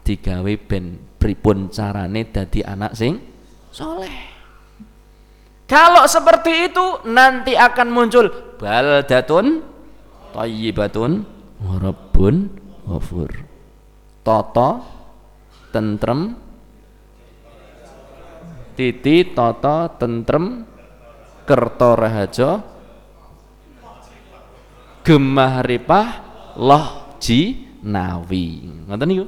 digawe ben pripun carane dadi anak sing soleh. Kalau seperti itu nanti akan muncul baldatun thayyibatun rabbun ghafur. Toto tentrem. Titi toto tentrem. Kerto rahaja gemah ripah loh ji nawi. Ngoten niku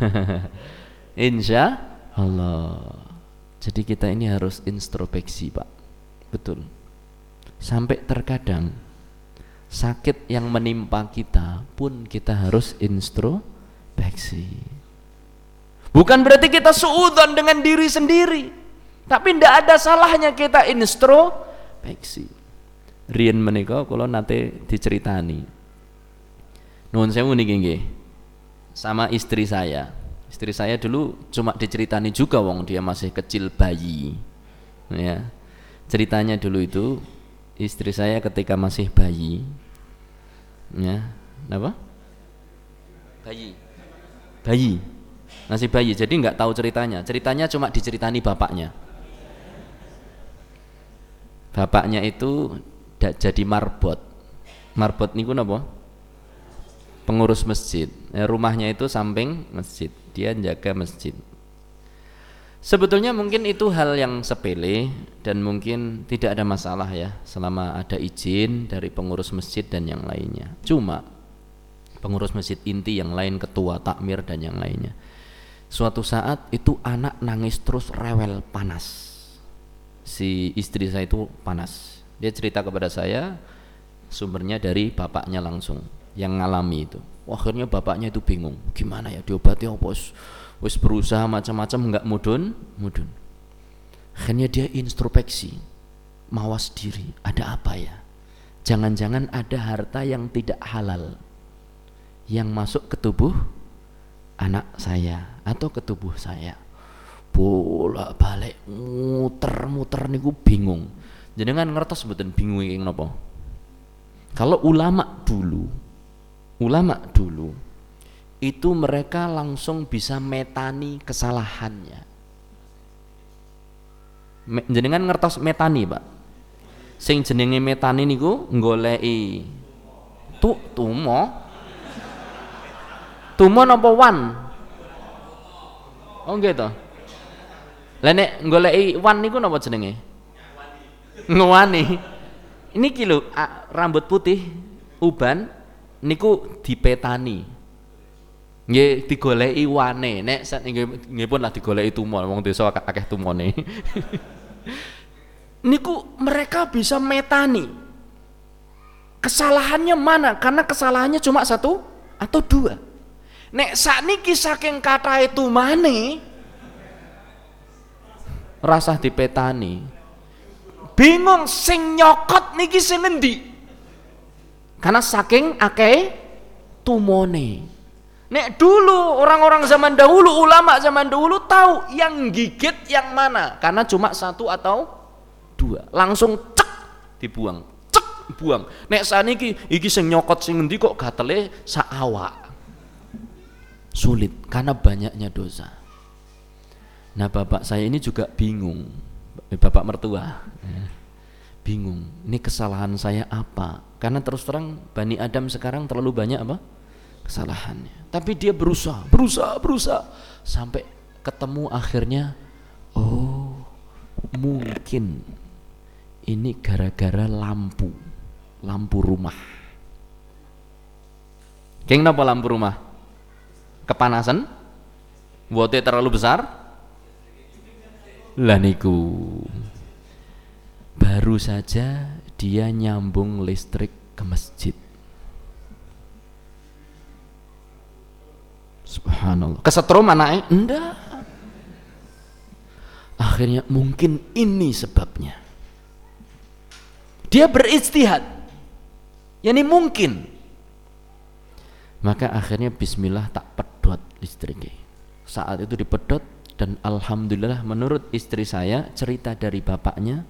insya Allah. Jadi kita ini harus introspeksi Pak. Betul. Sampai terkadang Sakit yang menimpa kita pun kita harus introspeksi Bukan berarti kita suudon dengan diri sendiri Tapi tidak ada salahnya kita introspeksi Rian menika kula nate diceritani. Nuwun sewu niki nggih. Sama istri saya. Istri saya dulu cuma diceritani juga wong dia masih kecil bayi. Ya. Ceritanya dulu itu istri saya ketika masih bayi ya, apa? Bayi. Bayi. Masih bayi. Jadi nggak tahu ceritanya. Ceritanya cuma diceritani bapaknya. Bapaknya itu jadi marbot. Marbot niku napa? Pengurus masjid. Eh, rumahnya itu samping masjid. Dia jaga masjid. Sebetulnya mungkin itu hal yang sepele dan mungkin tidak ada masalah ya selama ada izin dari pengurus masjid dan yang lainnya. Cuma pengurus masjid inti yang lain, ketua takmir dan yang lainnya. Suatu saat itu anak nangis terus rewel panas. Si istri saya itu panas. Dia cerita kepada saya sumbernya dari bapaknya langsung yang ngalami itu. Akhirnya bapaknya itu bingung, gimana ya diobati apa? wis berusaha macam-macam nggak mudun mudun akhirnya dia introspeksi mawas diri ada apa ya jangan-jangan ada harta yang tidak halal yang masuk ke tubuh anak saya atau ke tubuh saya bolak balik muter-muter niku bingung jadi kan ngertos betul bingung yang nopo kalau ulama dulu ulama dulu itu mereka langsung bisa metani kesalahannya. Me, jenengan ngertos metani, Pak. Sing jenenge metani niku nggoleki tu tumo. Tumo napa wan? Oh nggih to. Lah nek wan niku napa jenenge? Ngwani. Ini kilo rambut putih uban niku dipetani nggih digoleki wane nek sak nggih pun lah digoleki tumor wong desa akeh tumone niku mereka bisa metani kesalahannya mana karena kesalahannya cuma satu atau dua nek saat niki saking kata itu mane rasa dipetani. Bingung sing nyokot niki sing ngendi? Karena saking akeh tumone. Nek dulu orang-orang zaman dahulu, ulama zaman dahulu tahu yang gigit yang mana, karena cuma satu atau dua, langsung cek dibuang, cek buang. Nek saniki iki sing nyokot sing ngendi kok gatele saawak. Sulit karena banyaknya dosa. Nah bapak saya ini juga bingung, eh, bapak mertua, bingung. Ini kesalahan saya apa? Karena terus terang Bani Adam sekarang terlalu banyak apa? kesalahannya. Tapi dia berusaha, berusaha, berusaha sampai ketemu akhirnya oh, mungkin ini gara-gara lampu, lampu rumah. Keng napa lampu rumah? Kepanasan? Wote terlalu besar? Lah niku. Baru saja dia nyambung listrik ke masjid Subhanallah. Kesetrum anaknya? Enggak. Akhirnya mungkin ini sebabnya. Dia beristihad. Yani mungkin. Maka akhirnya bismillah tak pedot listriknya. Saat itu dipedot dan alhamdulillah menurut istri saya cerita dari bapaknya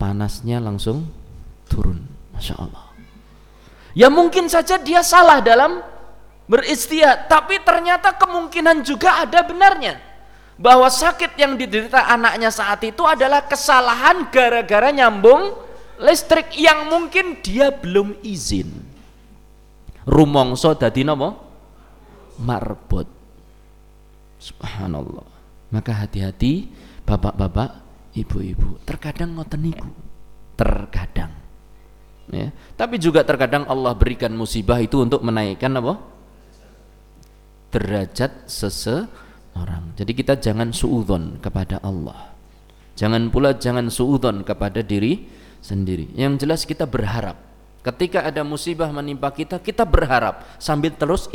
panasnya langsung turun. Masya Allah. Ya mungkin saja dia salah dalam beristihad tapi ternyata kemungkinan juga ada benarnya bahwa sakit yang diderita anaknya saat itu adalah kesalahan gara-gara nyambung listrik yang mungkin dia belum izin rumongso dadi napa marbot. Subhanallah. Maka hati-hati bapak-bapak ibu-ibu. Terkadang ngoten niku. Terkadang. Ya. Tapi juga terkadang Allah berikan musibah itu untuk menaikkan apa? Derajat seseorang. Jadi kita jangan suudzon kepada Allah. Jangan pula jangan suudzon kepada diri sendiri. Yang jelas kita berharap. Ketika ada musibah menimpa kita, kita berharap. Sambil terus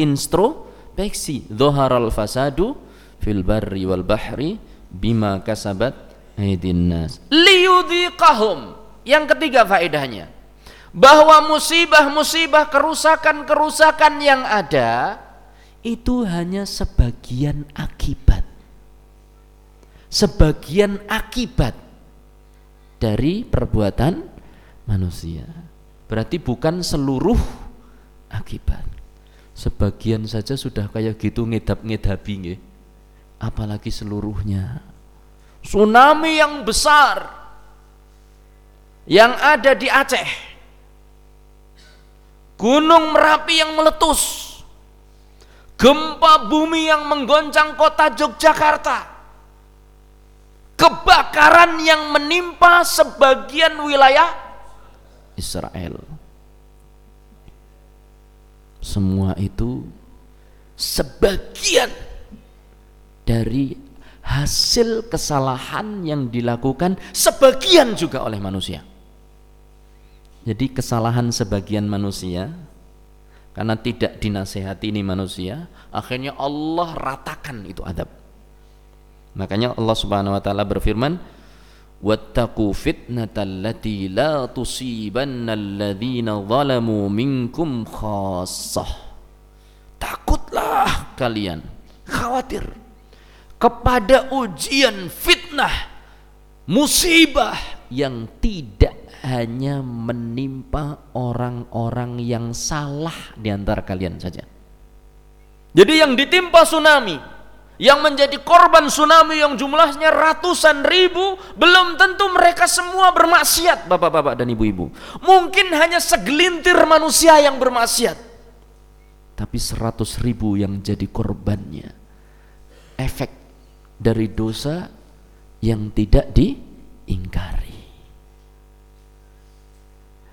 introspeksi. Dhaharal fasadu fil barri wal bahri bima kasabat aydin nas. Liyudhiqahum. Yang ketiga faedahnya bahwa musibah-musibah kerusakan-kerusakan yang ada itu hanya sebagian akibat sebagian akibat dari perbuatan manusia berarti bukan seluruh akibat sebagian saja sudah kayak gitu ngedap-ngedabi nggih. Apalagi seluruhnya. Tsunami yang besar yang ada di Aceh. Gunung Merapi yang meletus. Gempa bumi yang menggoncang kota Yogyakarta. Kebakaran yang menimpa sebagian wilayah Israel semua itu sebagian dari hasil kesalahan yang dilakukan sebagian juga oleh manusia. Jadi kesalahan sebagian manusia karena tidak dinasehati ini manusia, akhirnya Allah ratakan itu adab. Makanya Allah Subhanahu wa taala berfirman, "Wattaqu fitnatal lati la tusibanna alladhina zalamu minkum khassah." Takutlah kalian, khawatir kepada ujian fitnah musibah yang tidak hanya menimpa orang-orang yang salah di antara kalian saja. Jadi yang ditimpa tsunami, yang menjadi korban tsunami yang jumlahnya ratusan ribu, belum tentu mereka semua bermaksiat, bapak-bapak dan ibu-ibu. Mungkin hanya segelintir manusia yang bermaksiat. Tapi seratus ribu yang jadi korbannya. Efek dari dosa yang tidak diingkari.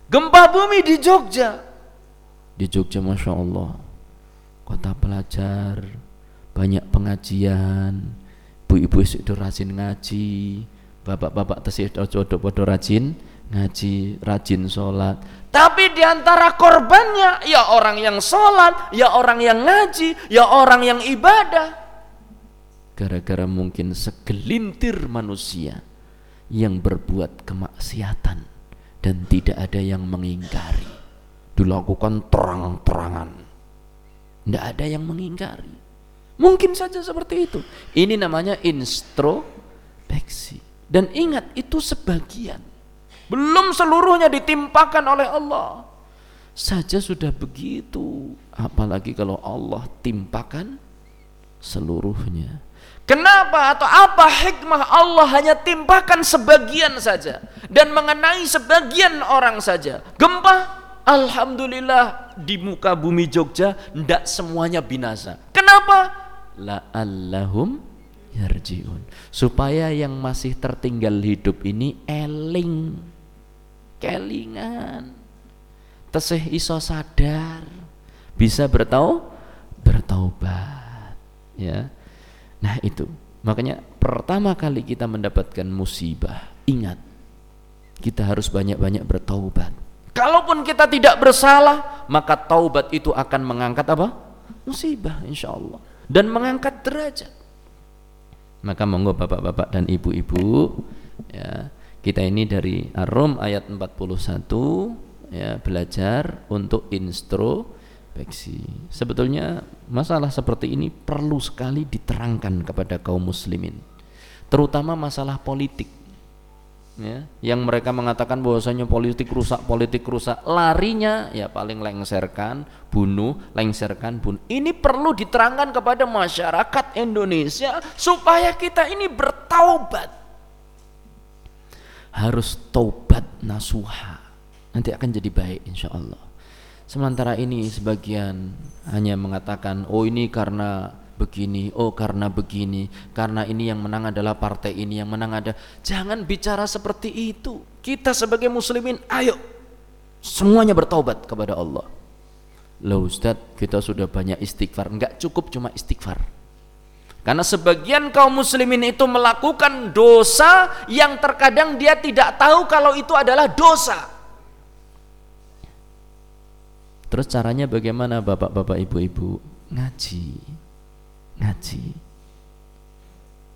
Gempa bumi di Jogja. Di Jogja Masya Allah. Kota pelajar, banyak pengajian, ibu-ibu itu rajin ngaji, bapak-bapak tesih jodoh podo rajin ngaji, rajin sholat. Tapi di antara korbannya ya orang yang sholat, ya orang yang ngaji, ya orang yang ibadah. Gara-gara mungkin segelintir manusia yang berbuat kemaksiatan dan tidak ada yang mengingkari. Dilakukan terang-terangan. Tidak ada yang mengingkari mungkin saja seperti itu. Ini namanya introspeksi. Dan ingat itu sebagian. Belum seluruhnya ditimpakan oleh Allah. Saja sudah begitu. Apalagi kalau Allah timpakan seluruhnya. Kenapa atau apa hikmah Allah hanya timpakan sebagian saja? Dan mengenai sebagian orang saja. Gempa, alhamdulillah di muka bumi Jogja tidak semuanya binasa. Kenapa? La'allahum yarjiun. Supaya yang masih tertinggal hidup ini eling kelingan. Tesih iso sadar bisa bertau bertaubat ya Nah itu makanya pertama kali kita mendapatkan musibah ingat kita harus banyak-banyak bertaubat. Kalaupun kita tidak bersalah maka taubat itu akan mengangkat apa? Musibah insya Allah dan mengangkat derajat. Maka monggo bapak-bapak dan ibu-ibu ya kita ini dari Ar-Rum ayat 41 ya belajar untuk introspeksi. Sebetulnya masalah seperti ini perlu sekali diterangkan kepada kaum muslimin. Terutama masalah politik. Ya, yang mereka mengatakan bahwasanya politik rusak, politik rusak, larinya ya paling lengserkan, bunuh, lengserkan, bunuh. Ini perlu diterangkan kepada masyarakat Indonesia supaya kita ini bertaubat. Harus taubat nasuha. Nanti akan jadi baik insya Allah. Sementara ini sebagian hanya mengatakan, oh ini karena begini, oh karena begini, karena ini yang menang adalah partai ini yang menang ada. Jangan bicara seperti itu. Kita sebagai muslimin, ayo semuanya bertaubat kepada Allah. Loh Ustaz, kita sudah banyak istighfar. Enggak cukup cuma istighfar. Karena sebagian kaum muslimin itu melakukan dosa yang terkadang dia tidak tahu kalau itu adalah dosa. Terus caranya bagaimana bapak-bapak ibu-ibu? Ngaji. Ngaji.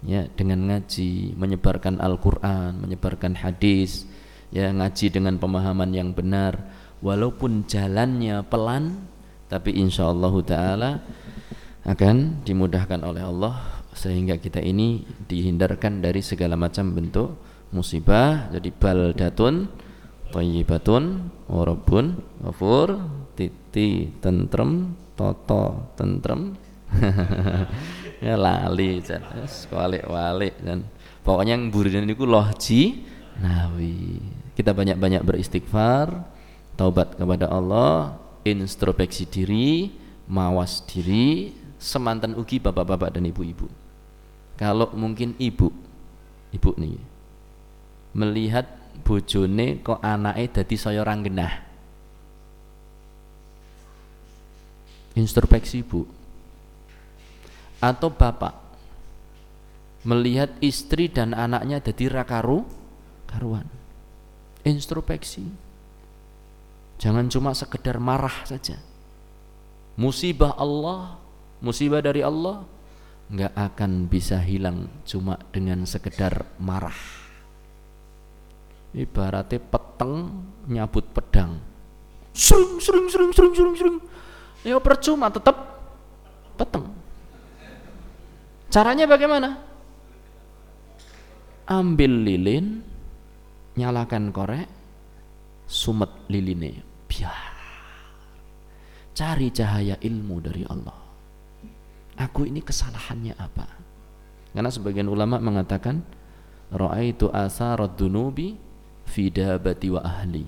Ya, dengan ngaji, menyebarkan Al-Qur'an, menyebarkan hadis, ya ngaji dengan pemahaman yang benar, walaupun jalannya pelan tapi insya Allah taala akan dimudahkan oleh Allah sehingga kita ini dihindarkan dari segala macam bentuk musibah. Jadi baldatun thayyibatun warabun ghafur titi tentrem toto tentrem ya lali jan. Walik-walik dan pokoknya yang buridan itu lohji nawi. Kita banyak-banyak beristighfar taubat kepada Allah introspeksi diri mawas diri semantan ugi bapak-bapak dan ibu-ibu. Kalau mungkin ibu ibu nih melihat bojone kok anaknya jadi saya orang genah introspeksi ibu atau bapak melihat istri dan anaknya jadi rakaru karuan. Introspeksi. Jangan cuma sekedar marah saja. Musibah Allah musibah dari Allah nggak akan bisa hilang cuma dengan sekedar marah. Ibaratnya peteng nyabut pedang. Sering sering sering sering sering sering ya percuma tetap peteng caranya bagaimana? Ambil lilin nyalakan korek sumet liline. Biar. Cari cahaya ilmu dari Allah. Aku ini kesalahannya apa? Karena sebagian ulama mengatakan ra'aitu asarat dunubi fidabati wa ahli.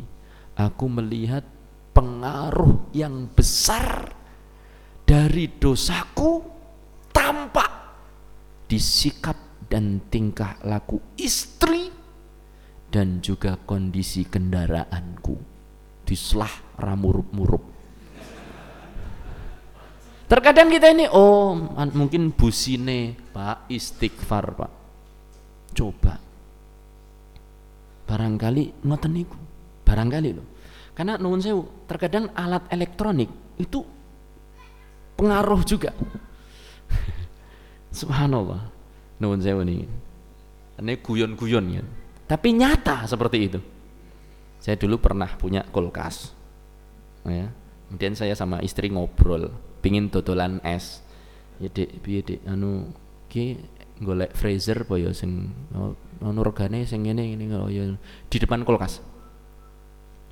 Aku melihat pengaruh yang besar dari dosaku tampak di sikap dan tingkah laku istri dan juga kondisi kendaraanku. Dislah ramurup-murup. Terkadang kita ini oh mungkin busine pak istighfar pak. Coba. Barangkali ngoten niku. Barangkali loh karena nuwun sewu terkadang alat elektronik itu pengaruh juga subhanallah. Nuwun sewu nih ini guyon-guyon ya. Tapi nyata seperti itu. Saya dulu pernah punya kulkas ya. Kemudian saya sama istri ngobrol pingin dodolan es. Ya dek dek anu ki golek freezer apa ya sing anu regane sing ngene ini oh ya. Di depan kulkas.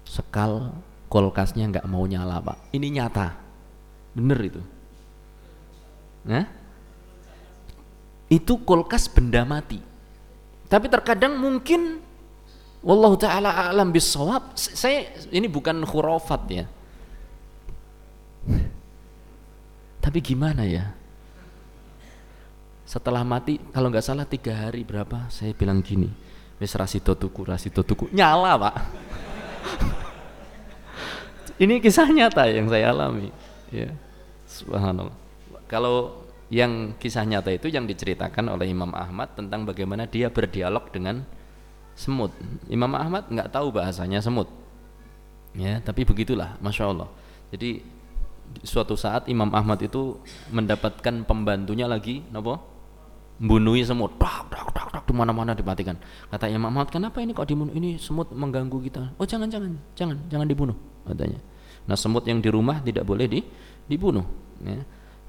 Sekal kulkasnya nggak mau nyala pak. Ini nyata. Bener itu. Nah itu kulkas benda mati. Tapi terkadang mungkin Wallahu taala alam bisawab saya ini bukan khurafat ya. Tapi gimana ya? Setelah mati kalau nggak salah tiga hari berapa saya bilang gini wis rasito tuku rasito tuku nyala pak. Ini kisah nyata yang saya alami. Ya subhanallah. Kalau yang kisah nyata itu yang diceritakan oleh Imam Ahmad tentang bagaimana dia berdialog dengan semut. Imam Ahmad nggak tahu bahasanya semut, ya tapi begitulah, masya Allah. Jadi suatu saat Imam Ahmad itu mendapatkan pembantunya lagi, nopo, bunuhi semut, tak tak tak tak di mana-mana dimatikan. Kata Imam Ahmad, kenapa ini kok dibunuh? Ini semut mengganggu kita. Oh jangan jangan jangan jangan dibunuh, katanya. Nah semut yang di rumah tidak boleh di dibunuh. Ya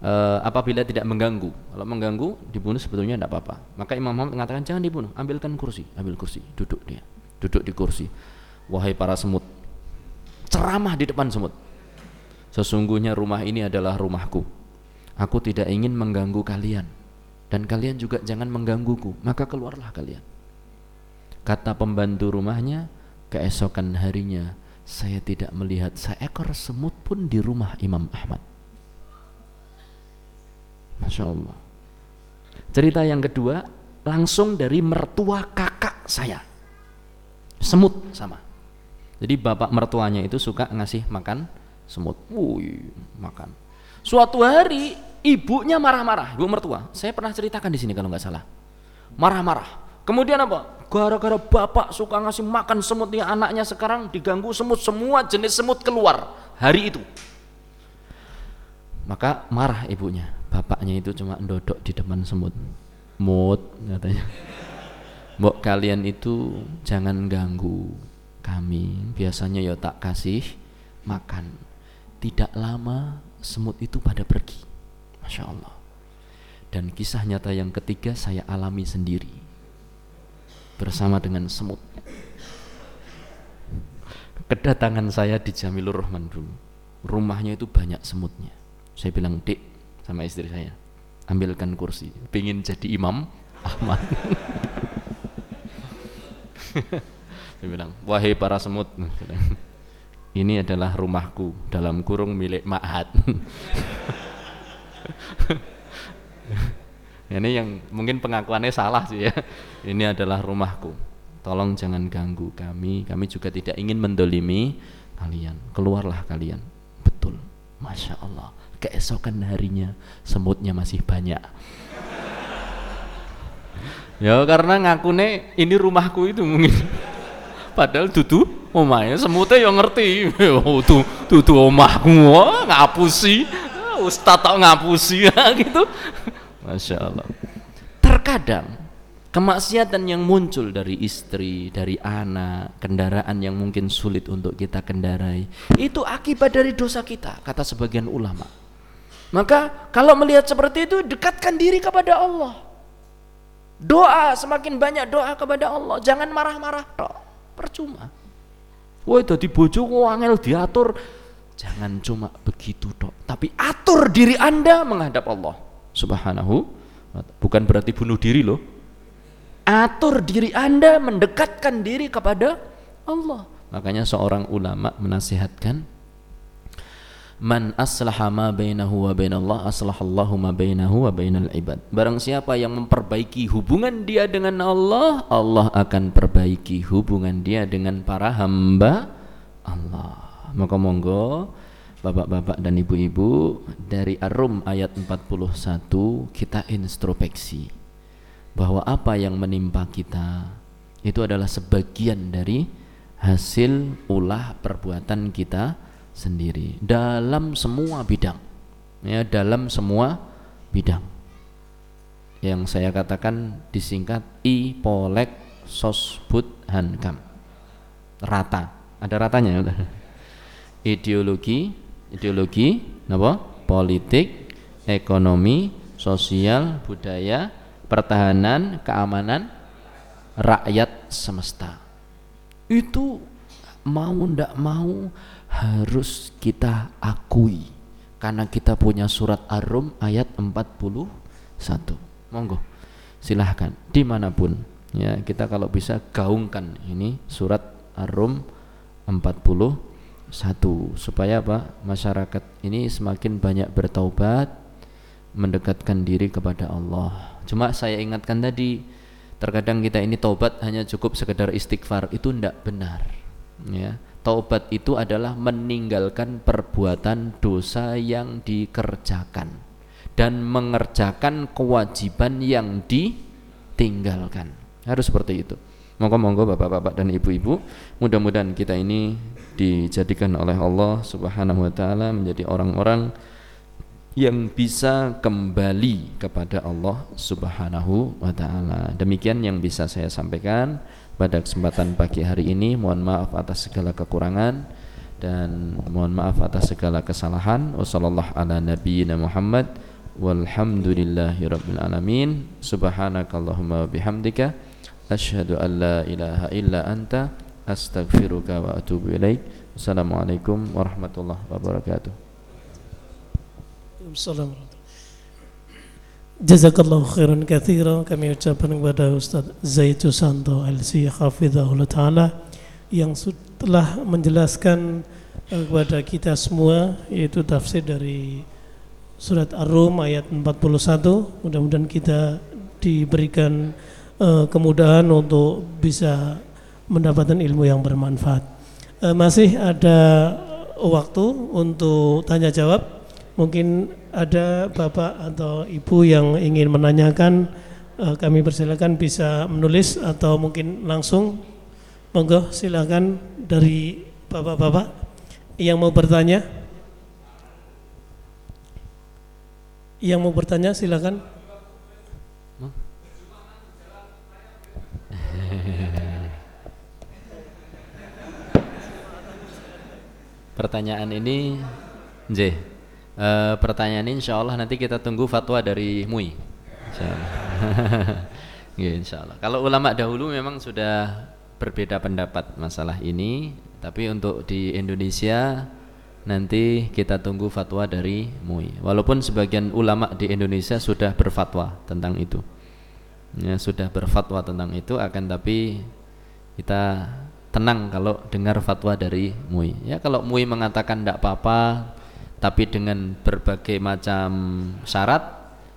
uh, apabila tidak mengganggu. Kalau mengganggu dibunuh sebetulnya tidak apa-apa. Maka Imam Muhammad mengatakan jangan dibunuh, ambilkan kursi, ambil kursi, duduk dia, duduk di kursi. Wahai para semut, ceramah di depan semut. Sesungguhnya rumah ini adalah rumahku. Aku tidak ingin mengganggu kalian dan kalian juga jangan menggangguku. Maka keluarlah kalian. Kata pembantu rumahnya, keesokan harinya saya tidak melihat seekor semut pun di rumah Imam Ahmad. Masya Allah. Cerita yang kedua langsung dari mertua kakak saya. Semut sama. Jadi bapak mertuanya itu suka ngasih makan semut. Wuih, makan. Suatu hari ibunya marah-marah, ibu mertua. Saya pernah ceritakan di sini kalau nggak salah. Marah-marah. Kemudian apa? Gara-gara bapak suka ngasih makan semutnya anaknya sekarang diganggu semut semua jenis semut keluar hari itu. Maka marah ibunya bapaknya itu cuma ndodok di depan semut mut katanya mbok kalian itu jangan ganggu kami biasanya ya tak kasih makan. Tidak lama semut itu pada pergi. Masya Allah. Dan kisah nyata yang ketiga saya alami sendiri. Bersama dengan semut. Kedatangan saya di Jamilur Rahman dulu. Rumahnya itu banyak semutnya. Saya bilang, dek sama istri saya, ambilkan kursi. Pengen jadi imam, Ahmad. Saya bilang, wahai para semut, ini adalah rumahku dalam kurung milik Ma'had. ini yang mungkin pengakuannya salah sih ya. Ini adalah rumahku. Tolong jangan ganggu kami. Kami juga tidak ingin mendolimi kalian. Keluarlah kalian. Betul. Masya Allah. Keesokan harinya semutnya masih banyak. ya karena ngakune ini rumahku itu mungkin. Padahal dudu omahnya semutnya yang ngerti. Oh tuh dudu omahku oh, ngapusi. Ustaz tak ngapusi gitu. Masya Allah. Terkadang kemaksiatan yang muncul dari istri dari anak kendaraan yang mungkin sulit untuk kita kendarai itu akibat dari dosa kita kata sebagian ulama maka kalau melihat seperti itu dekatkan diri kepada Allah. Doa semakin banyak doa kepada Allah jangan marah-marah percuma. Woi dadi bojo angel diatur. Jangan cuma begitu dok tapi atur diri anda menghadap Allah. Subhanahu bukan berarti bunuh diri loh. Atur diri anda mendekatkan diri kepada Allah. Makanya seorang ulama menasihatkan Man aslaha ma bainahu wa bainallah aslahallahu ma bainahu wa bainal ibad. Barang siapa yang memperbaiki hubungan dia dengan Allah, Allah akan perbaiki hubungan dia dengan para hamba Allah. Maka monggo Bapak-bapak dan ibu-ibu dari Ar-Rum ayat 41 kita introspeksi bahwa apa yang menimpa kita itu adalah sebagian dari hasil ulah perbuatan kita sendiri. Dalam semua bidang. Ya dalam semua bidang. Yang saya katakan disingkat i polek sosbud hankam. Rata. Ada ratanya? Ideologi ideologi apa? Politik ekonomi sosial budaya pertahanan keamanan rakyat semesta. Itu mau ndak mau harus kita akui. Karena kita punya surat Ar-Rum ayat 41 monggo silahkan. Di mana pun ya kita kalau bisa gaungkan ini surat Ar-Rum 41 supaya apa? Masyarakat ini semakin banyak bertaubat mendekatkan diri kepada Allah. Cuma saya ingatkan tadi terkadang kita ini taubat hanya cukup sekedar istighfar. Itu tidak benar ya Taubat itu adalah meninggalkan perbuatan dosa yang dikerjakan dan mengerjakan kewajiban yang ditinggalkan. Harus seperti itu. Monggo-monggo bapak-bapak dan ibu-ibu, mudah-mudahan kita ini dijadikan oleh Allah Subhanahu wa taala menjadi orang-orang yang bisa kembali kepada Allah Subhanahu wa taala. Demikian yang bisa saya sampaikan pada kesempatan pagi hari ini mohon maaf atas segala kekurangan dan mohon maaf atas segala kesalahan. Alamin. Subhanakallahumma an la ilaha illa anta astaghfiruka wa atubu ilaik. Assalamualaikum warahmatullahi wabarakatuh. Assalamualaikum Jazakallahu khairan kathira. Kami ucapkan kepada Ustaz Zaid Susanto LC Hafizahullah Ta'ala yang telah menjelaskan eh, kepada kita semua yaitu tafsir dari surat Ar-Rum ayat 41 mudah-mudahan kita diberikan uh, kemudahan untuk bisa mendapatkan ilmu yang bermanfaat. Uh, masih ada waktu untuk tanya jawab. Mungkin ada bapak atau ibu yang ingin menanyakan uh, kami persilakan bisa menulis atau mungkin langsung. Monggo silakan dari bapak-bapak yang mau bertanya. Yang mau bertanya silakan. Pertanyaan ini J. Uh, pertanyaan insya Allah nanti kita tunggu fatwa dari MUI. Insya Allah. ya, insya Allah. Kalau ulama dahulu memang sudah berbeda pendapat masalah ini, tapi untuk di Indonesia nanti kita tunggu fatwa dari MUI. Walaupun sebagian ulama di Indonesia sudah berfatwa tentang itu, ya, sudah berfatwa tentang itu, akan tapi kita tenang kalau dengar fatwa dari MUI. Ya kalau MUI mengatakan tidak apa-apa, tapi dengan berbagai macam syarat,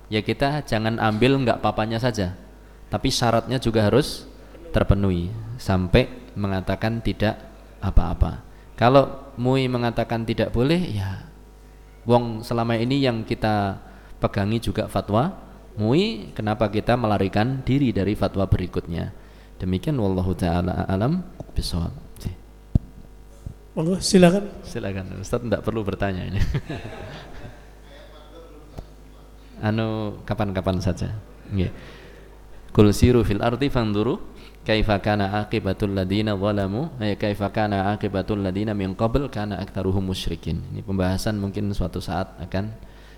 ya kita jangan ambil nggak papanya saja, tapi syaratnya juga harus terpenuhi sampai mengatakan tidak apa-apa. Kalau MUI mengatakan tidak boleh, ya wong selama ini yang kita pegangi juga fatwa MUI, kenapa kita melarikan diri dari fatwa berikutnya? Demikian wallahu taala alam bisawab. Monggo silakan. Silakan Ustaz tidak perlu bertanya ini. anu kapan-kapan saja. Nggih. Kul siru fil ardi fanduru kaifa kana aqibatul ladina zalamu ay kaifa kana aqibatul ladina min qabl kana aktsaruhum musyrikin ini pembahasan mungkin suatu saat akan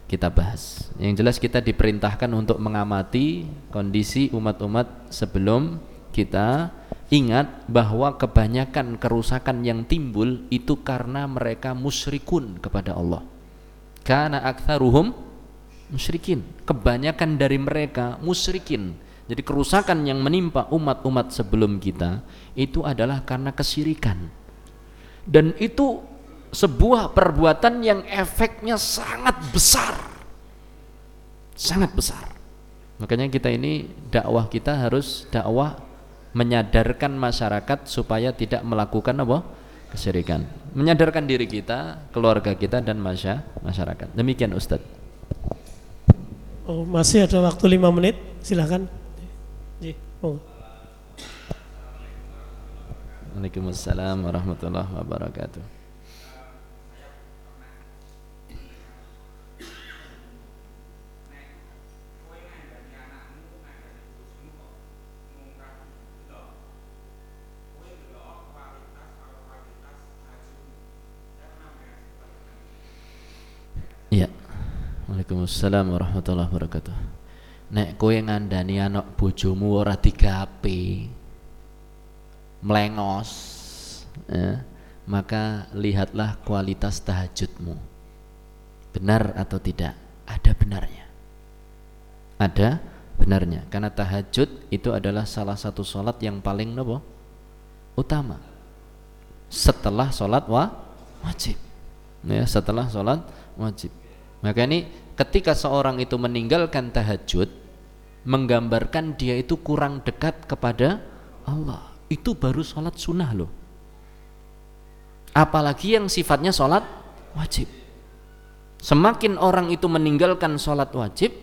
kita bahas yang jelas kita diperintahkan untuk mengamati kondisi umat-umat sebelum kita ingat bahwa kebanyakan kerusakan yang timbul itu karena mereka musyrikun kepada Allah karena aktsaruhum musyrikin kebanyakan dari mereka musyrikin jadi kerusakan yang menimpa umat-umat sebelum kita itu adalah karena kesirikan. Dan itu sebuah perbuatan yang efeknya sangat besar. Sangat besar. Makanya kita ini dakwah kita harus dakwah menyadarkan masyarakat supaya tidak melakukan apa? kesirikan. Menyadarkan diri kita, keluarga kita dan masyarakat. Demikian Ustadz. Oh, masih ada waktu lima menit, silakan. Oh. Waalaikumsalam warahmatullahi wabarakatuh. Iya. Waalaikumsalam warahmatullahi wabarakatuh. Nek kowe ngandani anak bojomu ora digape melengos ya, maka lihatlah kualitas tahajudmu. Benar atau tidak? Ada benarnya. Ada benarnya. Karena tahajud itu adalah salah satu sholat yang paling nopo? Utama. Setelah sholat wa wajib. Ya setelah sholat wajib. Maka ini ketika seorang itu meninggalkan tahajud menggambarkan dia itu kurang dekat kepada Allah. Itu baru sholat sunnah loh. Apalagi yang sifatnya sholat wajib. Semakin orang itu meninggalkan sholat wajib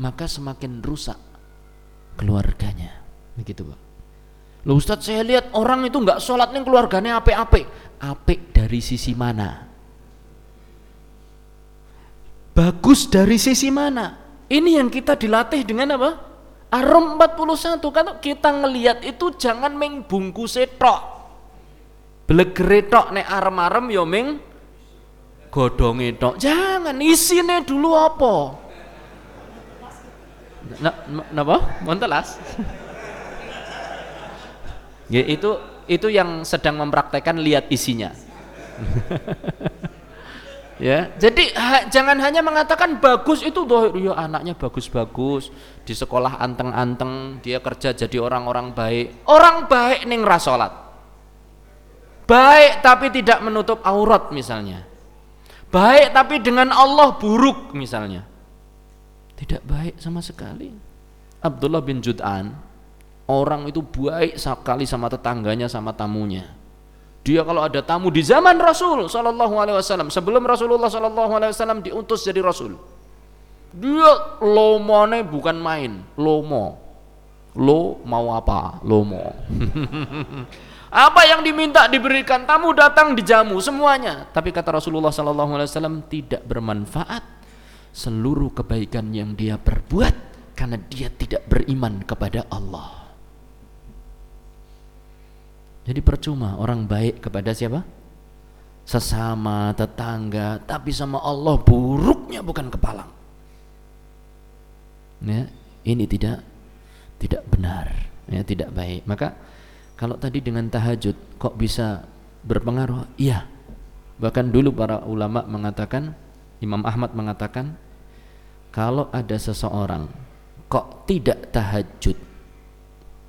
maka semakin rusak keluarganya. Begitu pak. Loh Ustadz saya lihat orang itu nggak sholat nih keluarganya ape-ape ape dari sisi mana bagus dari sisi mana? Ini yang kita dilatih dengan apa? Arum 41 kalau kita ngelihat itu jangan meng bungkus tok. Belegere tok nek arem-arem ya meng godhonge tok. Jangan isine dulu apa? Nah, napa? Montelas. ya itu itu yang sedang mempraktekkan lihat isinya. ya. Jadi ha, jangan hanya mengatakan bagus itu doh ya anaknya bagus-bagus di sekolah anteng-anteng dia kerja jadi orang-orang baik. Orang baik ning rasolat baik tapi tidak menutup aurat misalnya. Baik tapi dengan Allah buruk misalnya. Tidak baik sama sekali. Abdullah bin Jud'an orang itu baik sekali sama tetangganya sama tamunya dia kalau ada tamu di zaman Rasul Sallallahu Alaihi Wasallam sebelum Rasulullah Sallallahu Alaihi Wasallam diutus jadi Rasul, dia lomone bukan main, lomo, lo mau apa, lomo. apa yang diminta diberikan tamu datang dijamu semuanya. Tapi kata Rasulullah Sallallahu Alaihi Wasallam tidak bermanfaat seluruh kebaikan yang dia perbuat karena dia tidak beriman kepada Allah. Jadi percuma orang baik kepada siapa? sesama tetangga tapi sama Allah buruknya bukan kepalang. Ya ini tidak tidak benar ya tidak baik. Maka kalau tadi dengan tahajud kok bisa berpengaruh? Iya. Bahkan dulu para ulama mengatakan Imam Ahmad mengatakan kalau ada seseorang kok tidak tahajud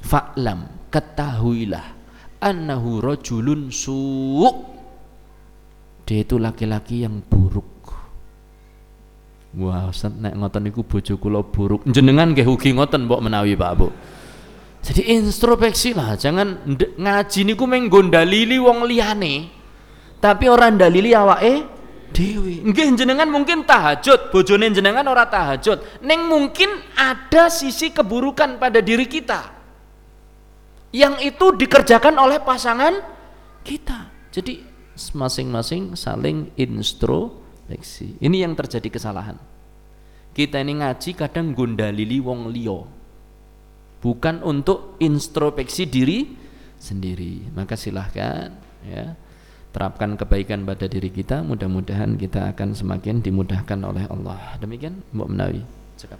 fa'lam ketahuilah annahu rajulun su' dia itu laki-laki yang buruk. Wah Ustaz nek ngoten niku bojo kula buruk. Jenengan nggih ugi ngoten mbok menawi Pak Bu. Jadi introspeksi lah jangan ngaji niku meng gondalili wong liyane tapi orang dalili awake dewi nggih jenengan mungkin tahajud bojone jenengan ora tahajud. Neng mungkin ada sisi keburukan pada diri kita yang itu dikerjakan oleh pasangan kita jadi masing-masing saling introspeksi. Ini yang terjadi kesalahan. Kita ini ngaji kadang gondalili wong liya. Bukan untuk introspeksi diri sendiri. Maka silahkan ya terapkan kebaikan pada diri kita mudah-mudahan kita akan semakin dimudahkan oleh Allah demikian Mbak Menawi cekap